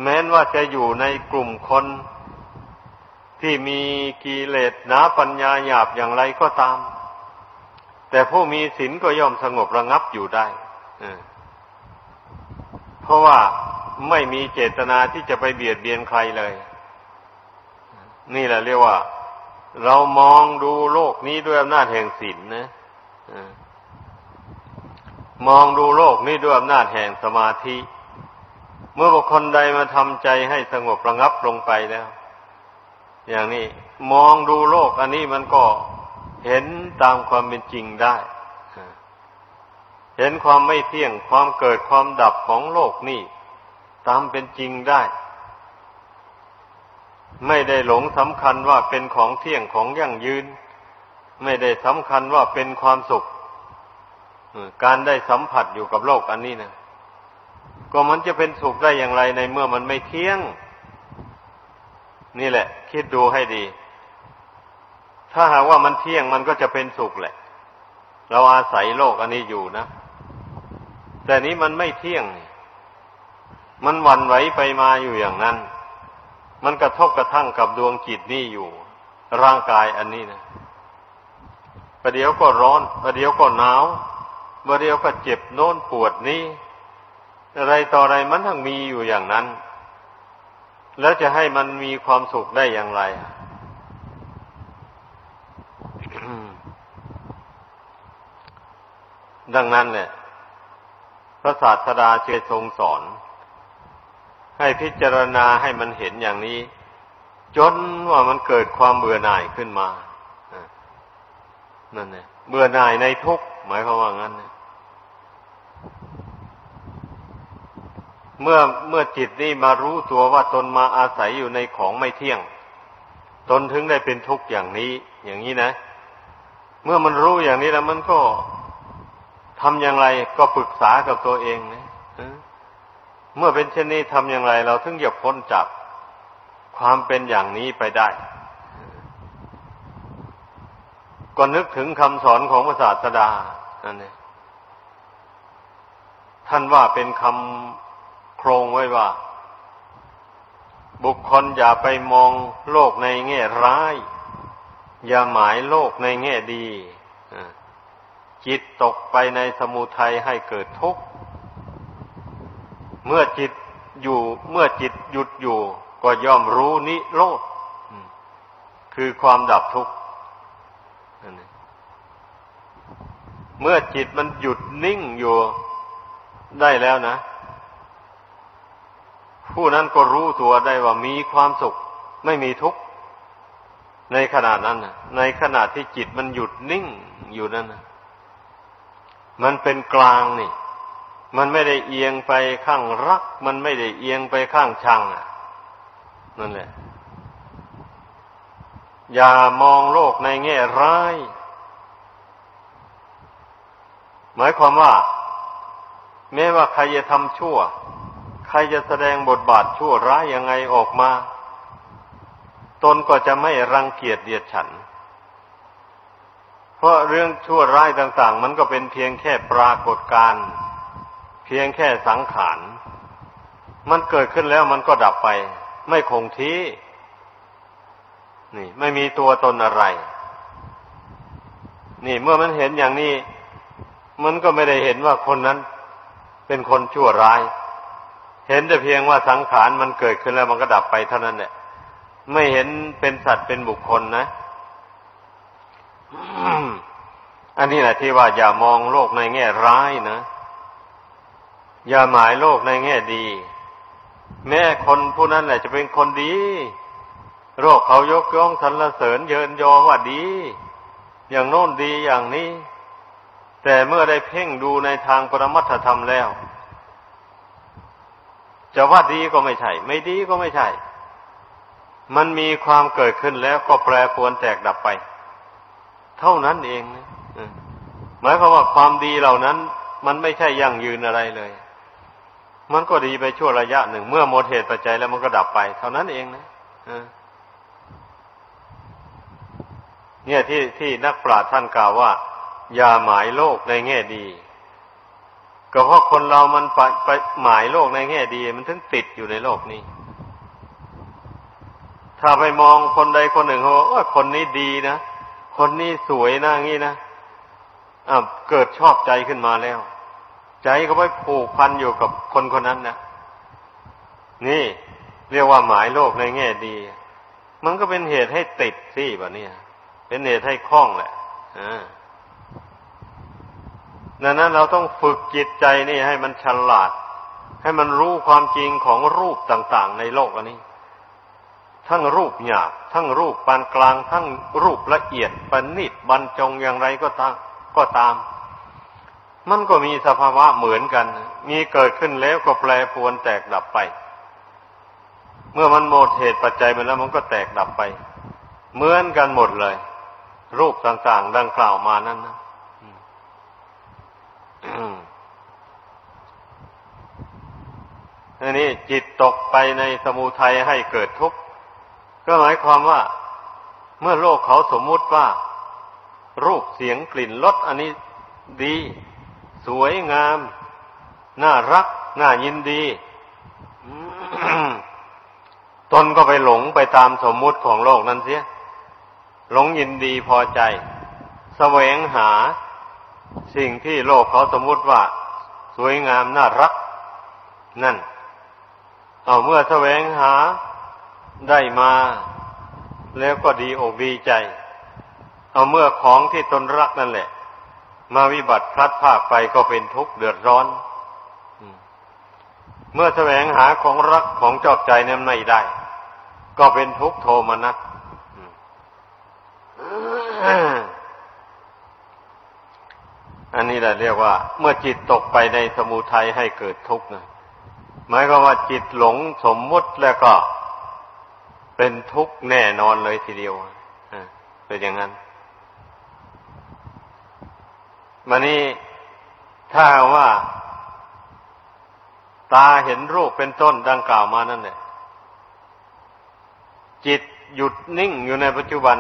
แม้นว่าจะอยู่ในกลุ่มคนที่มีกิเลสหนาปัญญาหยาบอย่างไรก็ตาม แต่ผู้มีศีลก็ย่อมสงบระงับอยู่ได้เพราะว่าไม่มีเจตนาที่จะไปเบียดเบียนใครเลย นี่แหละเรียกว่า เรามองดูโลกนี้ด้วยอำนาจแห่งศีลนะมองดูโลกนี้ด้วยอำนาจแห่งสมาธิ เมื่อบุคคลใดมาทำใจให้สงบระงับลงไปแล้ว อย่างนี้มองดูโลกอันนี้มันก็เห็นตามความเป็นจริงได้ เห็นความไม่เที่ยงความเกิดความดับของโลกนี่ ตามเป็นจริงได้ ไม่ได้หลงสำคัญว่าเป็นของเที่ยงของยั่งยืน ไม่ได้สำคัญว่าเป็นความสุข การได้สัมผัสอยู่กับโลกอันนี้นะ ก็มันจะเป็นสุขได้อย่างไรในเมื่อมันไม่เที่ยง นี่แหละ คิดดูให้ดี ถ้าหากว่ามันเที่ยงมันก็จะเป็นสุขแหละ เราอาศัยโลกอันนี้อยู่นะ แต่นี้มันไม่เที่ยง มันวันไหวไปมาอยู่อย่างนั้น มันกระทบกระทั่งกับดวงจิตนี่อยู่ ร่างกายอันนี้นะประเดี๋ยวก็ร้อนประเดี๋ยวก็หนาวประเดี๋ยวก็เจ็บโน้นปวดนี้ อะไรต่ออะไรมันทั้งมีอยู่อย่างนั้น แล้วจะให้มันมีความสุขได้อย่างไรดังนั้นเนี่ยพระศาสดาเจทรงสอน ให้พิจารณาให้มันเห็นอย่างนี้ จนว่ามันเกิดความเบื่อหน่ายขึ้นมานั่นเนี่ยเบื่อหน่ายในทุกหมายความว่างั้นเเมื่อเมื่อจิตนี่มารู้ตัวว่าตนมาอาศัยอยู่ในของไม่เที่ยง ตนถึงได้เป็นทุกข์อย่างนี้ อย่างนี้นะ เมื่อมันรู้อย่างนี้แล้วมันก็ทำอย่างไรก็ปรึกษากับตัวเองนะเมื่อเป็นเช่นนี้ทำอย่างไร เราถึงจะพ้นจากความเป็นอย่างนี้ไปได้ก็นึกถึงคำสอนของพระศาสดานั่นเองท่านว่าเป็นคำ โครงไว้ว่า บุคคลอย่าไปมองโลกในแง่ร้าย อย่าหมายโลกในแง่ดีจิตตกไปในสมุทัยให้เกิดทุกข์ เมื่อจิตอยู่เมื่อจิตหยุดอยู่ ก็ย่อมรู้นิโรธคือความดับทุกข์เมื่อจิตมันหยุดนิ่งอยู่ได้แล้วนะ ผู้นั้นก็รู้ตัวได้ว่ามีความสุข ไม่มีทุกข์ในขณะนั้นนะในขณะที่จิตมันหยุดนิ่งอยู่นั่นนะมันเป็นกลางนี่ มันไม่ได้เอียงไปข้างรัก มันไม่ได้เอียงไปข้างชังอะนั่นแหละ อย่ามองโลกในแง่ร้าย หมายความว่า แม้ว่าใครจะทำชั่ว ใครจะแสดงบทบาทชั่วร้ายยังไงออกมา ตนก็จะไม่รังเกียจเดียดฉัน เพราะเรื่องชั่วร้ายต่าง ๆ มันก็เป็นเพียงแค่ปรากฏการณ์เพียงแค่สังขาร มันเกิดขึ้นแล้วมันก็ดับไป ไม่คงที่ นี่ ไม่มีตัวตนอะไร นี่เมื่อมันเห็นอย่างนี้ มันก็ไม่ได้เห็นว่าคนนั้นเป็นคนชั่วร้าย เห็นแต่เพียงว่าสังขารมันเกิดขึ้นแล้วมันก็ดับไปเท่านั้นแหละไม่เห็นเป็นสัตว์เป็นบุคคลนะอันนี้แหละที่ว่าอย่ามองโลกในแง่ร้ายนะ อย่าหมายโลกในแง่ดี แม้คนผู้นั้นแหละจะเป็นคนดี โรคเขายกย่องสรรเสริญเยินยอว่าดี อย่างโน้นดีอย่างนี้ แต่เมื่อได้เพ่งดูในทางปรมัตถธรรมแล้ว จะว่าดีก็ไม่ใช่ ไม่ดีก็ไม่ใช่ มันมีความเกิดขึ้นแล้วก็แปรปรวนแตกดับไป เท่านั้นเองนะหมายความว่าความดีเหล่านั้น มันไม่ใช่ยั่งยืนอะไรเลย มันก็ดีไปชั่วระยะหนึ่ง เมื่อหมดเหตุปัจจัยแล้วมันก็ดับไป เท่านั้นเองนะเนี่ยที่ที่นักปราชญ์ท่านกล่าวว่า อย่าหมายโลกในแง่ดี ก็เพราะคนเรามันไปไปหมายโลกในแง่ดี มันถึงติดอยู่ในโลกนี้ ถ้าไปมองคนใดคนหนึ่งเขาว่าคนนี้ดีนะคนนี้สวยนะงี้นะอ่าเกิดชอบใจขึ้นมาแล้ว ใจก็ไปผูกพันอยู่กับคนคนนั้นนะนี่เรียกว่าหมายโลกในแง่ดี มันก็เป็นเหตุให้ติดสิแบบนี้เป็นเหตุให้คล้องแหละอ่า ดังนั้นเราต้องฝึกจิตใจนี่ให้มันฉลาด ให้มันรู้ความจริงของรูปต่าง ๆ ในโลกอันนี้ ทั้งรูปหยาบทั้งรูปปานกลาง ทั้งรูปละเอียดประณิดบรรจงอย่างไรก็ตามก็ตาม มันก็มีสภาวะเหมือนกัน มีเกิดขึ้นแล้วก็แปรปวนแตกดับไป เมื่อมันหมดเหตุปัจจัยไปแล้วมันก็แตกดับไป เหมือนกันหมดเลย รูปต่างๆ ดังกล่าวมานั้นนะ อันนี้จิตตกไปในสมุทัยให้เกิดทุกข์ก็หมายความว่า เมื่อโลกเขาสมมุติว่า รูปเสียงกลิ่นรสอันนี้ดี สวยงาม น่ารัก น่ายินดี ตนก็ไปหลงไปตามสมมุติของโลกนั้นเสีย หลงยินดีพอใจ แสวงหา สิ่งที่โลกเขาสมมุติว่า สวยงามน่ารัก นั่น เอาเมื่อแสวงหาได้มา แล้วก็ดีอกดีใจ เอาเมื่อของที่ตนรักนั่นแหละ มาวิบัติพลัดพากไปก็เป็นทุกข์เดือดร้อน เมื่อแสวงหาของรักของจอบใจนั้นไม่ได้ ก็เป็นทุกข์โทมนัส อันนี้ แหละเรียกว่า เมื่อจิตตกไปในสมุทัยให้เกิดทุกข์นะหมายความว่าจิตหลงสมมุติแล้วก็เป็นทุกข์แน่นอนเลยทีเดียวเป็นอย่างนั้นมานี้ถ้าว่า ตาเห็นรูปเป็นต้นดังกล่าวมานั่นเนี่ยจิตหยุดนิ่งอยู่ในปัจจุบัน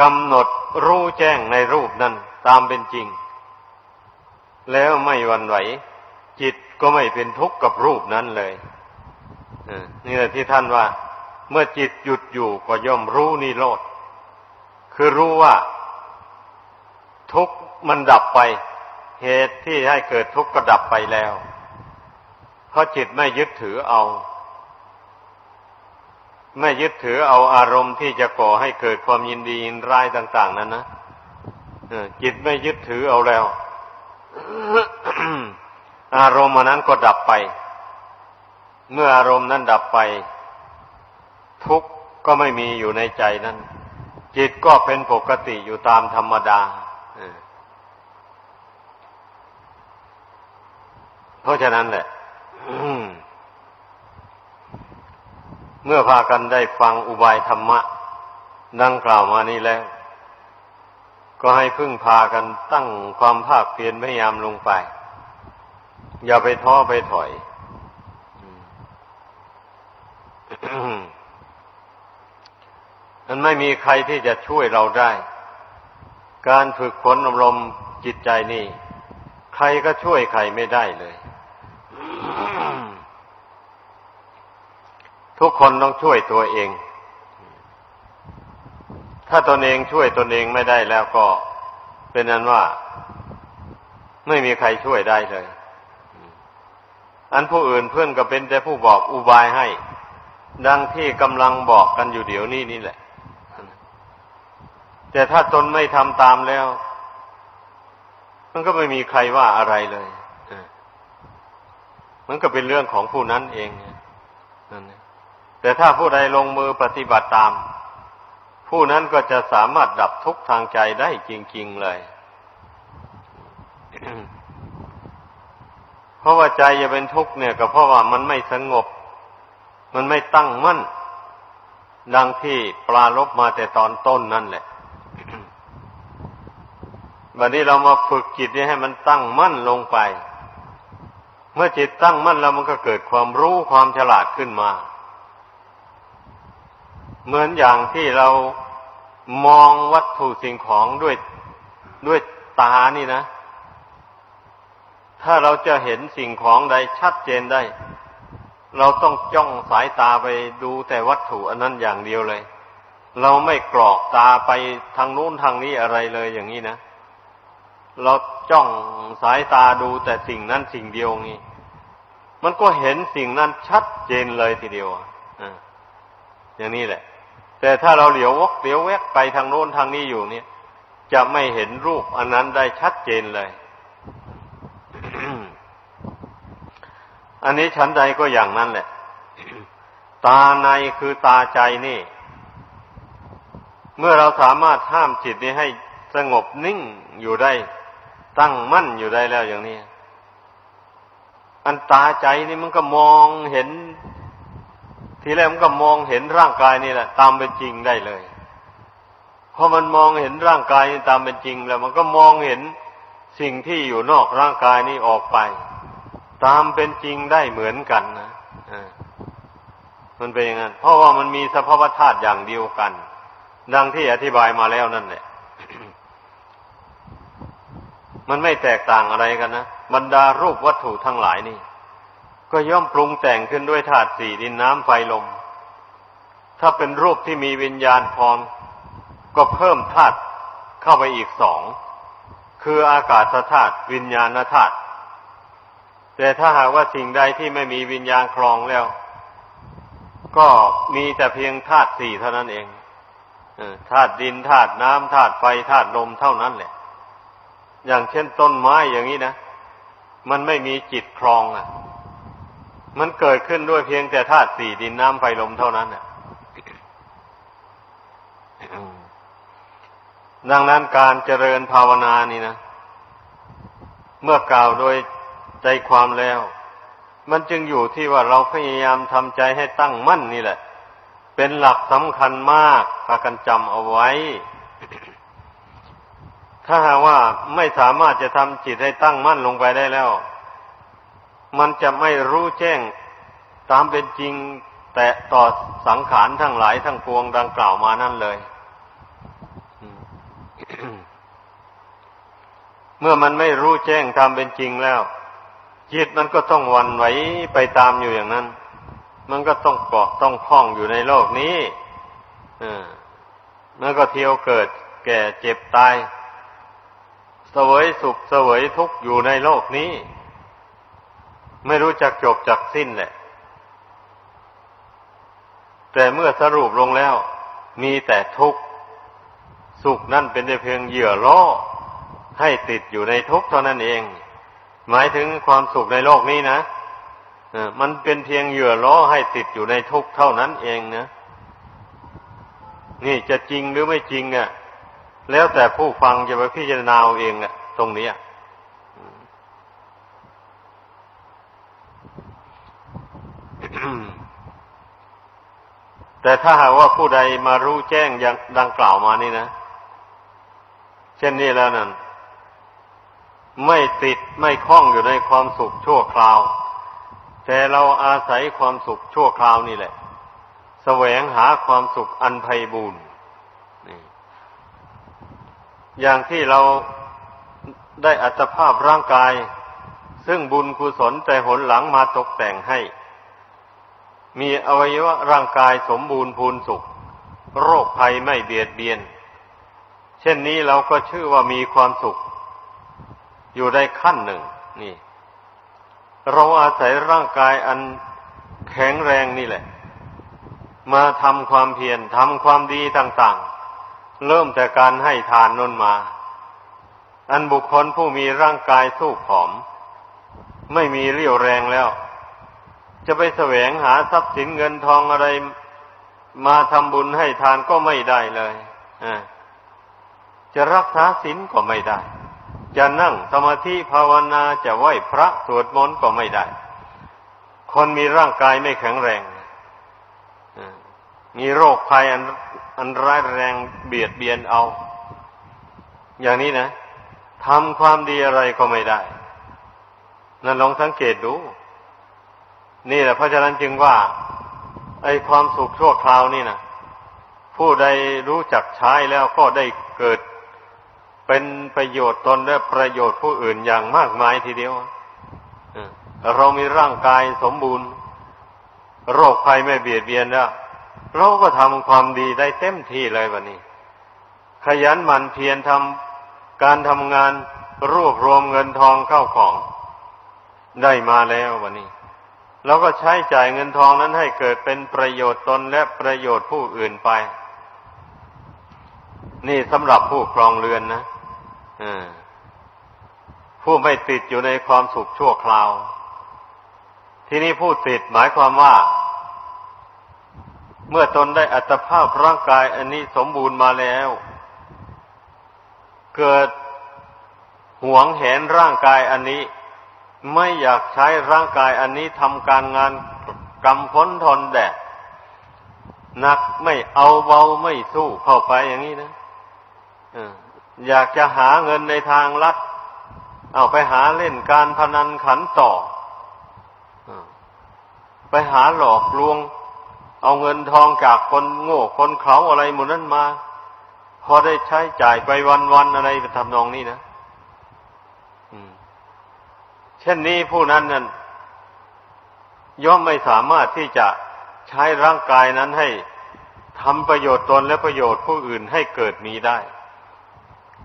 กำหนดรู้แจ้งในรูปนั้น ตามเป็นจริง แล้วไม่วันไหว จิตก็ไม่เป็นทุกข์กับรูปนั้นเลยนี่แหละที่ท่านว่า เมื่อจิตหยุดอยู่ก็ย่อมรู้นิโรธคือรู้ว่า ทุกข์มันดับไป เหตุที่ให้เกิดทุกข์ก็ดับไปแล้ว เพราะจิตไม่ยึดถือเอาไม่ยึดถือเอาอารมณ์ที่จะก่อให้เกิดความยินดียินร้ายต่าง ๆ นั้นนะจิตไม่ยึดถือเอาแล้ว อารมณ์นั้นก็ดับไป เมื่ออารมณ์นั้นดับไป ทุกข์ก็ไม่มีอยู่ในใจนั้น จิตก็เป็นปกติอยู่ตามธรรมดาเพราะฉะนั้นแหละเมื่อพากันได้ฟังอุบายธรรมะ ดังกล่าวมานี้แล้ว ก็ให้พึ่งพากันตั้งความภาคเพียรพยายามลงไป อย่าไปท้อไปถอยมันไม่มีใครที่จะช่วยเราได้ การฝึกฝนอบรมจิตใจนี่ ใครก็ช่วยใครไม่ได้เลย ทุกคนต้องช่วยตัวเอง ถ้าตนเองช่วยตนเองไม่ได้แล้วก็เป็นนั้นว่า ไม่มีใครช่วยได้เลย อันผู้อื่นเพื่อนก็เป็นแต่ผู้บอกอุบายให้ ดังที่กำลังบอกกันอยู่เดี๋ยวนี้นี่แหละ แต่ถ้าตนไม่ทำตามแล้ว มันก็ไม่มีใครว่าอะไรเลยมันก็เป็นเรื่องของผู้นั้นเองนั่นแต่ถ้าผู้ใดลงมือปฏิบัติตาม ผู้นั้นก็จะสามารถดับทุกข์ทางใจได้จริง ๆ เลย เพราะว่าใจจะเป็นทุกข์เนี่ยก็เพราะว่ามันไม่สงบ มันไม่ตั้งมั่น ดังที่ปลาลบมาแต่ตอนต้นนั่นแหละบัดนี้เรามาฝึกจิตนี้ให้มันตั้งมั่นลงไป เมื่อจิตตั้งมั่นแล้วมันก็เกิดความรู้ความฉลาดขึ้นมา เหมือนอย่างที่เรามองวัตถุสิ่งของด้วยด้วยตานี่นะ ถ้าเราจะเห็นสิ่งของใดชัดเจนได้ เราต้องจ้องสายตาไปดูแต่วัตถุอันนั้นอย่างเดียวเลย เราไม่กรอกตาไปทางนู้นทางนี้อะไรเลยอย่างนี้นะ เราจ้องสายตาดูแต่สิ่งนั้นสิ่งเดียวงี้ มันก็เห็นสิ่งนั้นชัดเจนเลยทีเดียวอ่าอย่างนี้แหละ แต่ถ้าเราเหลียววกเหลียวแวกไปทางโน้นทางนี้อยู่เนี่ย จะไม่เห็นรูปอันนั้นได้ชัดเจนเลย อันนี้ชั้นใดก็อย่างนั้นแหละ ตาในคือตาใจนี่ เมื่อเราสามารถห้ามจิตนี้ให้สงบนิ่งอยู่ได้ ตั้งมั่นอยู่ได้แล้วอย่างนี้ อันตาใจนี่มันก็มองเห็น ทีแรกมันก็มองเห็นร่างกายนี่แหละ ตามเป็นจริงได้เลยพอมันมองเห็นร่างกายนี่ตามเป็นจริง แล้วมันก็มองเห็นสิ่งที่อยู่นอกร่างกายนี้ออกไป ตามเป็นจริงได้เหมือนกันนะมันเป็นอย่างนั้น เพราะว่ามันมีสภาวธาตุอย่างเดียวกัน ดังที่อธิบายมาแล้วนั่นแหละ มันไม่แตกต่างอะไรกันนะบรรดารูปวัตถุทั้งหลายนี่ ก็ย่อมปรุงแต่งขึ้นด้วยธาตุสี่ดินน้ำไฟลม ถ้าเป็นรูปที่มีวิญญาณพรก็เพิ่มธาตุเข้าไปอีกสอง คืออากาศธาตุวิญญาณธาตุแต่ถ้าหากว่าสิ่งใดที่ไม่มีวิญญาณครองแล้ว ก็มีแต่เพียงธาตุสี่เท่านั้นเองธาตุดินธาตุน้ำธาตุไฟธาตุลมเท่านั้นแหละ อย่างเช่นต้นไม้อย่างนี้นะ มันไม่มีจิตครองอะ มันเกิดขึ้นด้วยเพียงแต่ธาตุสี่ดินน้ำไฟลมเท่านั้นอะดังนั้นการเจริญภาวนานี่นะ เมื่อกล่าวโดยใจความแล้ว มันจึงอยู่ที่ว่าเราพยายามทำใจให้ตั้งมั่นนี่แหละ เป็นหลักสำคัญมากพากันจำเอาไว้ ถ้าหากว่าไม่สามารถจะทำจิตให้ตั้งมั่นลงไปได้แล้ว มันจะไม่รู้แจ้งตามเป็นจริงแต่ต่อสังขารทั้งหลายทั้งปวงดังกล่าวมานั่นเลย เมื่อมันไม่รู้แจ้งตามเป็นจริงแล้ว จิตมันก็ต้องวันไหวไปตามอยู่อย่างนั้น มันก็ต้องเกาะต้องคล้องอยู่ในโลกนี้มันก็เที่ยวเกิด แก่เจ็บตาย เสวยสุขเสวยทุกข์อยู่ในโลกนี้ ไม่รู้จักจบจักสิ้นแหละ แต่เมื่อสรุปลงแล้ว มีแต่ทุกข์ สุขนั่นเป็นแต่เพียงเหยื่อล่อให้ติดอยู่ในทุกข์เท่านั้นเอง หมายถึงความสุขในโลกนี้นะมันเป็นเพียงเหยื่อล่อให้ติดอยู่ในทุกข์เท่านั้นเองนะนี่จะจริงหรือไม่จริงอะ แล้วแต่ผู้ฟังจะไปพิจารณาเอาเองอะ ตรงนี้อะ แต่ถ้าหากว่าผู้ใดมารู้แจ้งอย่างดังกล่าวมานี่นะ เช่นนี้แล้วนั่นไม่ติดไม่คล้องอยู่ในความสุขชั่วคราว แต่เราอาศัยความสุขชั่วคราวนี่แหละแสวงหาความสุขอันไพ่บูรณ์อย่างที่เราได้อัตภาพร่างกาย ซึ่งบุญกุศลแต่หนหลังมาตกแต่งให้ มีอวัยวะร่างกายสมบูรณ์พูนสุข โรคภัยไม่เบียดเบียน เช่นนี้เราก็ชื่อว่ามีความสุข อยู่ได้ขั้นหนึ่ง นี่ เราอาศัยร่างกายอันแข็งแรงนี่แหละ มาทำความเพียรทำความดีต่าง ๆ เริ่มแต่การให้ทานนนมา อันบุคคลผู้มีร่างกายสู้ผอม ไม่มีเรี่ยวแรงแล้ว จะไปแสวงหาทรัพย์สินเงินทองอะไร มาทำบุญให้ทานก็ไม่ได้เลยจะรักษาศีลก็ไม่ได้ จะนั่งสมาธิภาวนาจะไหว้พระสวดมนต์ก็ไม่ได้ คนมีร่างกายไม่แข็งแรงมีโรคภัยอันอันร้ายแรงเบียดเบียนเอา อย่างนี้นะทำความดีอะไรก็ไม่ได้ นั่นลองสังเกตดู นี่แหละเพราะฉะนั้นจึงว่า ไอ้ความสุขชั่วคราวนี่นะผู้ใดรู้จักใช้แล้วก็ได้เกิดเป็นประโยชน์ตนและประโยชน์ผู้อื่นอย่างมากมายทีเดียวเรามีร่างกายสมบูรณ์ โรคภัยไม่เบียดเบียนแล้วเราก็ทำความดีได้เต็มที่เลยวันนี้ ขยันหมั่นเพียรทำการทำงานรวบรวมเงินทองเข้าของ ได้มาแล้ววันนี้ เราก็ใช้จ่ายเงินทองนั้นให้เกิดเป็นประโยชน์ตนและประโยชน์ผู้อื่นไป นี่สำหรับผู้ครองเรือนนะผู้ไม่ติดอยู่ในความสุขชั่วคราว ที่นี้ผู้ติดหมายความว่า เมื่อตนได้อัตภาพร่างกายอันนี้สมบูรณ์มาแล้ว เกิดหวงเห็นร่างกายอันนี้ ไม่อยากใช้ร่างกายอันนี้ทำการงานกำพ้นทนแดดหนักไม่เอาเบาไม่สู้เข้าไปอย่างนี้นะอยากจะหาเงินในทางลัด เอาไปหาเล่นการพนันขันต่อไปหาหลอกลวง เอาเงินทองจากคนโง่คนเขาอะไรหมดนั้นมา พอได้ใช้จ่ายไปวันๆอะไรทำนองนี้นะ เช่นนี้ผู้นั้นนั้นย่อมไม่สามารถที่จะใช้ร่างกายนั้นให้ทำประโยชน์ตนและประโยชน์ผู้อื่นให้เกิดมีได้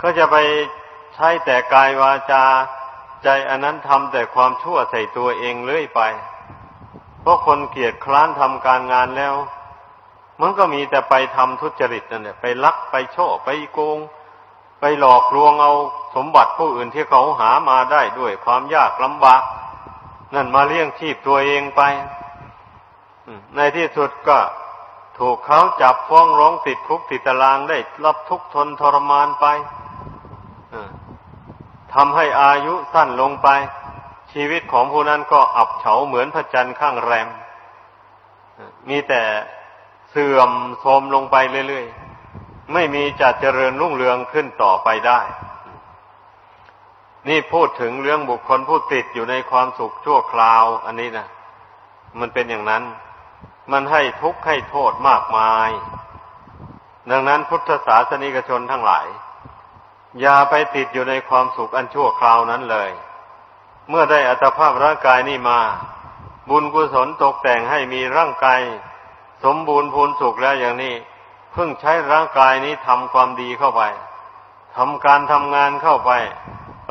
ก็จะไปใช้แต่กายวาจาใจอันนั้นทำแต่ความชั่วใส่ตัวเองเลื่อยไป เพราะคนเกียจคร้านทำการงานแล้ว มันก็มีแต่ไปทำทุจริตนั่นแหละไปลักไปโชว์ไปโกง ไปหลอกลวงเอาสมบัติผู้อื่นที่เขาหามาได้ด้วยความยากลำบาก นั่นมาเลี้ยงชีพตัวเองไป ในที่สุดก็ถูกเขาจับฟ้องร้องติดคุกติดตารางได้รับทุกทนทรมานไปทำให้อายุสั้นลงไป ชีวิตของผู้นั้นก็อับเฉาเหมือนพระจันทร์ข้างแรมมีแต่เสื่อมโทรมลงไปเรื่อยๆ ไม่มีจะเจริญรุ่งเรืองขึ้นต่อไปได้ นี่พูดถึงเรื่องบุคคลผู้ติดอยู่ในความสุขชั่วคราว อันนี้นะมันเป็นอย่างนั้น มันให้ทุกข์ให้โทษมากมาย ดังนั้นพุทธศาสนิกชนทั้งหลาย อย่าไปติดอยู่ในความสุขอันชั่วคราวนั้นเลย เมื่อได้อัตภาพร่างกายนี่มา บุญกุศลตกแต่งให้มีร่างกายสมบูรณ์พูนสุขแล้วอย่างนี้ เพิ่งใช้ร่างกายนี้ทำความดีเข้าไปทำการทำงานเข้าไป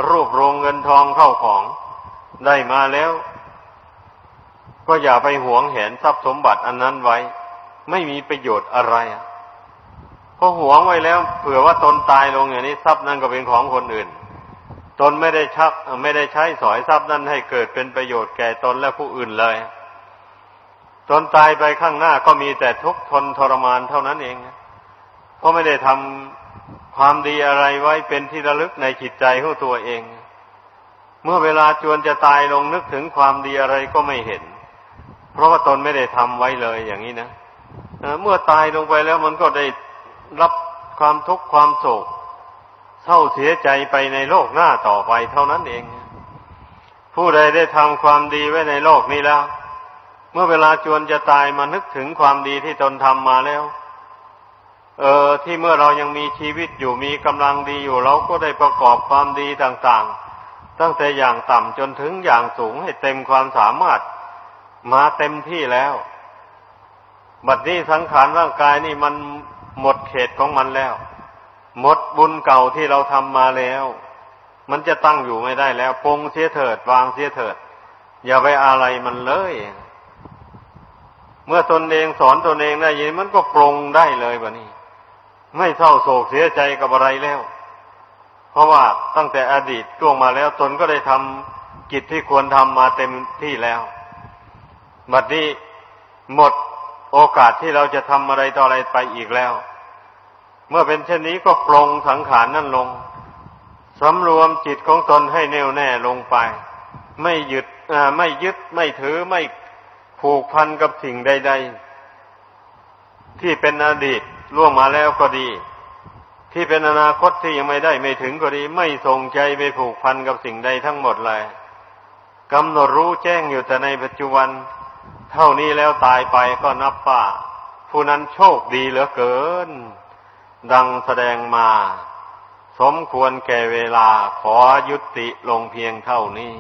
รูปโรงเงินทองเข้าของ ได้มาแล้ว ก็อย่าไปหวงเห็นทรัพย์สมบัติอันนั้นไว้ ไม่มีประโยชน์อะไรเพราะหวงไว้แล้ว เผื่อว่าตนตายลงอย่างนี้ทรัพย์นั้นก็เป็นของคนอื่น ตนไม่ได้ชักไม่ได้ใช้สอยทรัพย์นั้นให้เกิดเป็นประโยชน์แก่ตนและผู้อื่นเลย ตนตายไปข้างหน้าก็มีแต่ทุกข์ทนทรมานเท่านั้นเองเพราะไม่ได้ทำความดีอะไรไว้เป็นที่ระลึกในจิตใจของตัวเอง เมื่อเวลาจวนจะตายลงนึกถึงความดีอะไรก็ไม่เห็น เพราะว่าตนไม่ได้ทำไว้เลยอย่างนี้นะเมื่อตายลงไปแล้วมันก็ได้รับความทุกข์ความโศกเศร้าเสียใจไปในโลกหน้าต่อไปเท่านั้นเอง ผู้ใดได้ทำความดีไว้ในโลกนี้แล้ว เมื่อเวลาจวนจะตายมานึกถึงความดีที่ตนทำมาแล้ว เออที่เมื่อเรายังมีชีวิตอยู่มีกำลังดีอยู่เราก็ได้ประกอบความดีต่างๆ ตั้งแต่อย่างต่ำจนถึงอย่างสูงให้เต็มความสามารถมาเต็มที่แล้ว บัดนี้สังขารร่างกายนี่มันหมดเขตของมันแล้ว หมดบุญเก่าที่เราทำมาแล้ว มันจะตั้งอยู่ไม่ได้แล้ว ปงเสียเถิด วางเสียเถิด อย่าไปอะไรมันเลย เมื่อตนเองสอนตนเองได้ยินมันก็ปรงได้เลยบะนี้ ไม่เศร้าโศกเสียใจกับอะไรแล้ว เพราะว่าตั้งแต่อดีตล่วงมาแล้ว ตนก็ได้ทำกิจที่ควรทำมาเต็มที่แล้ว บัดนี้หมดโอกาสที่เราจะทำอะไรต่ออะไรไปอีกแล้ว เมื่อเป็นเช่นนี้ก็ปรงสังขารนั่นลงสำรวมจิตของตนให้แน่วแน่ลงไป ไม่หยึดไม่ยึดไม่ถือไม่ ผูกพันกับสิ่งใด ๆ ที่เป็นอดีตล่วงมาแล้วก็ดี ที่เป็นอนาคตที่ยังไม่ได้ไม่ถึงก็ดี ไม่ส่งใจไปผูกพันกับสิ่งใดทั้งหมดเลยกำหนดรู้แจ้งอยู่แต่ในปัจจุบัน เท่านี้แล้วตายไปก็นับว่า ผู้นั้นโชคดีเหลือเกิน ดังแสดงมา สมควรแก่เวลาขอยุติลงเพียงเท่านี้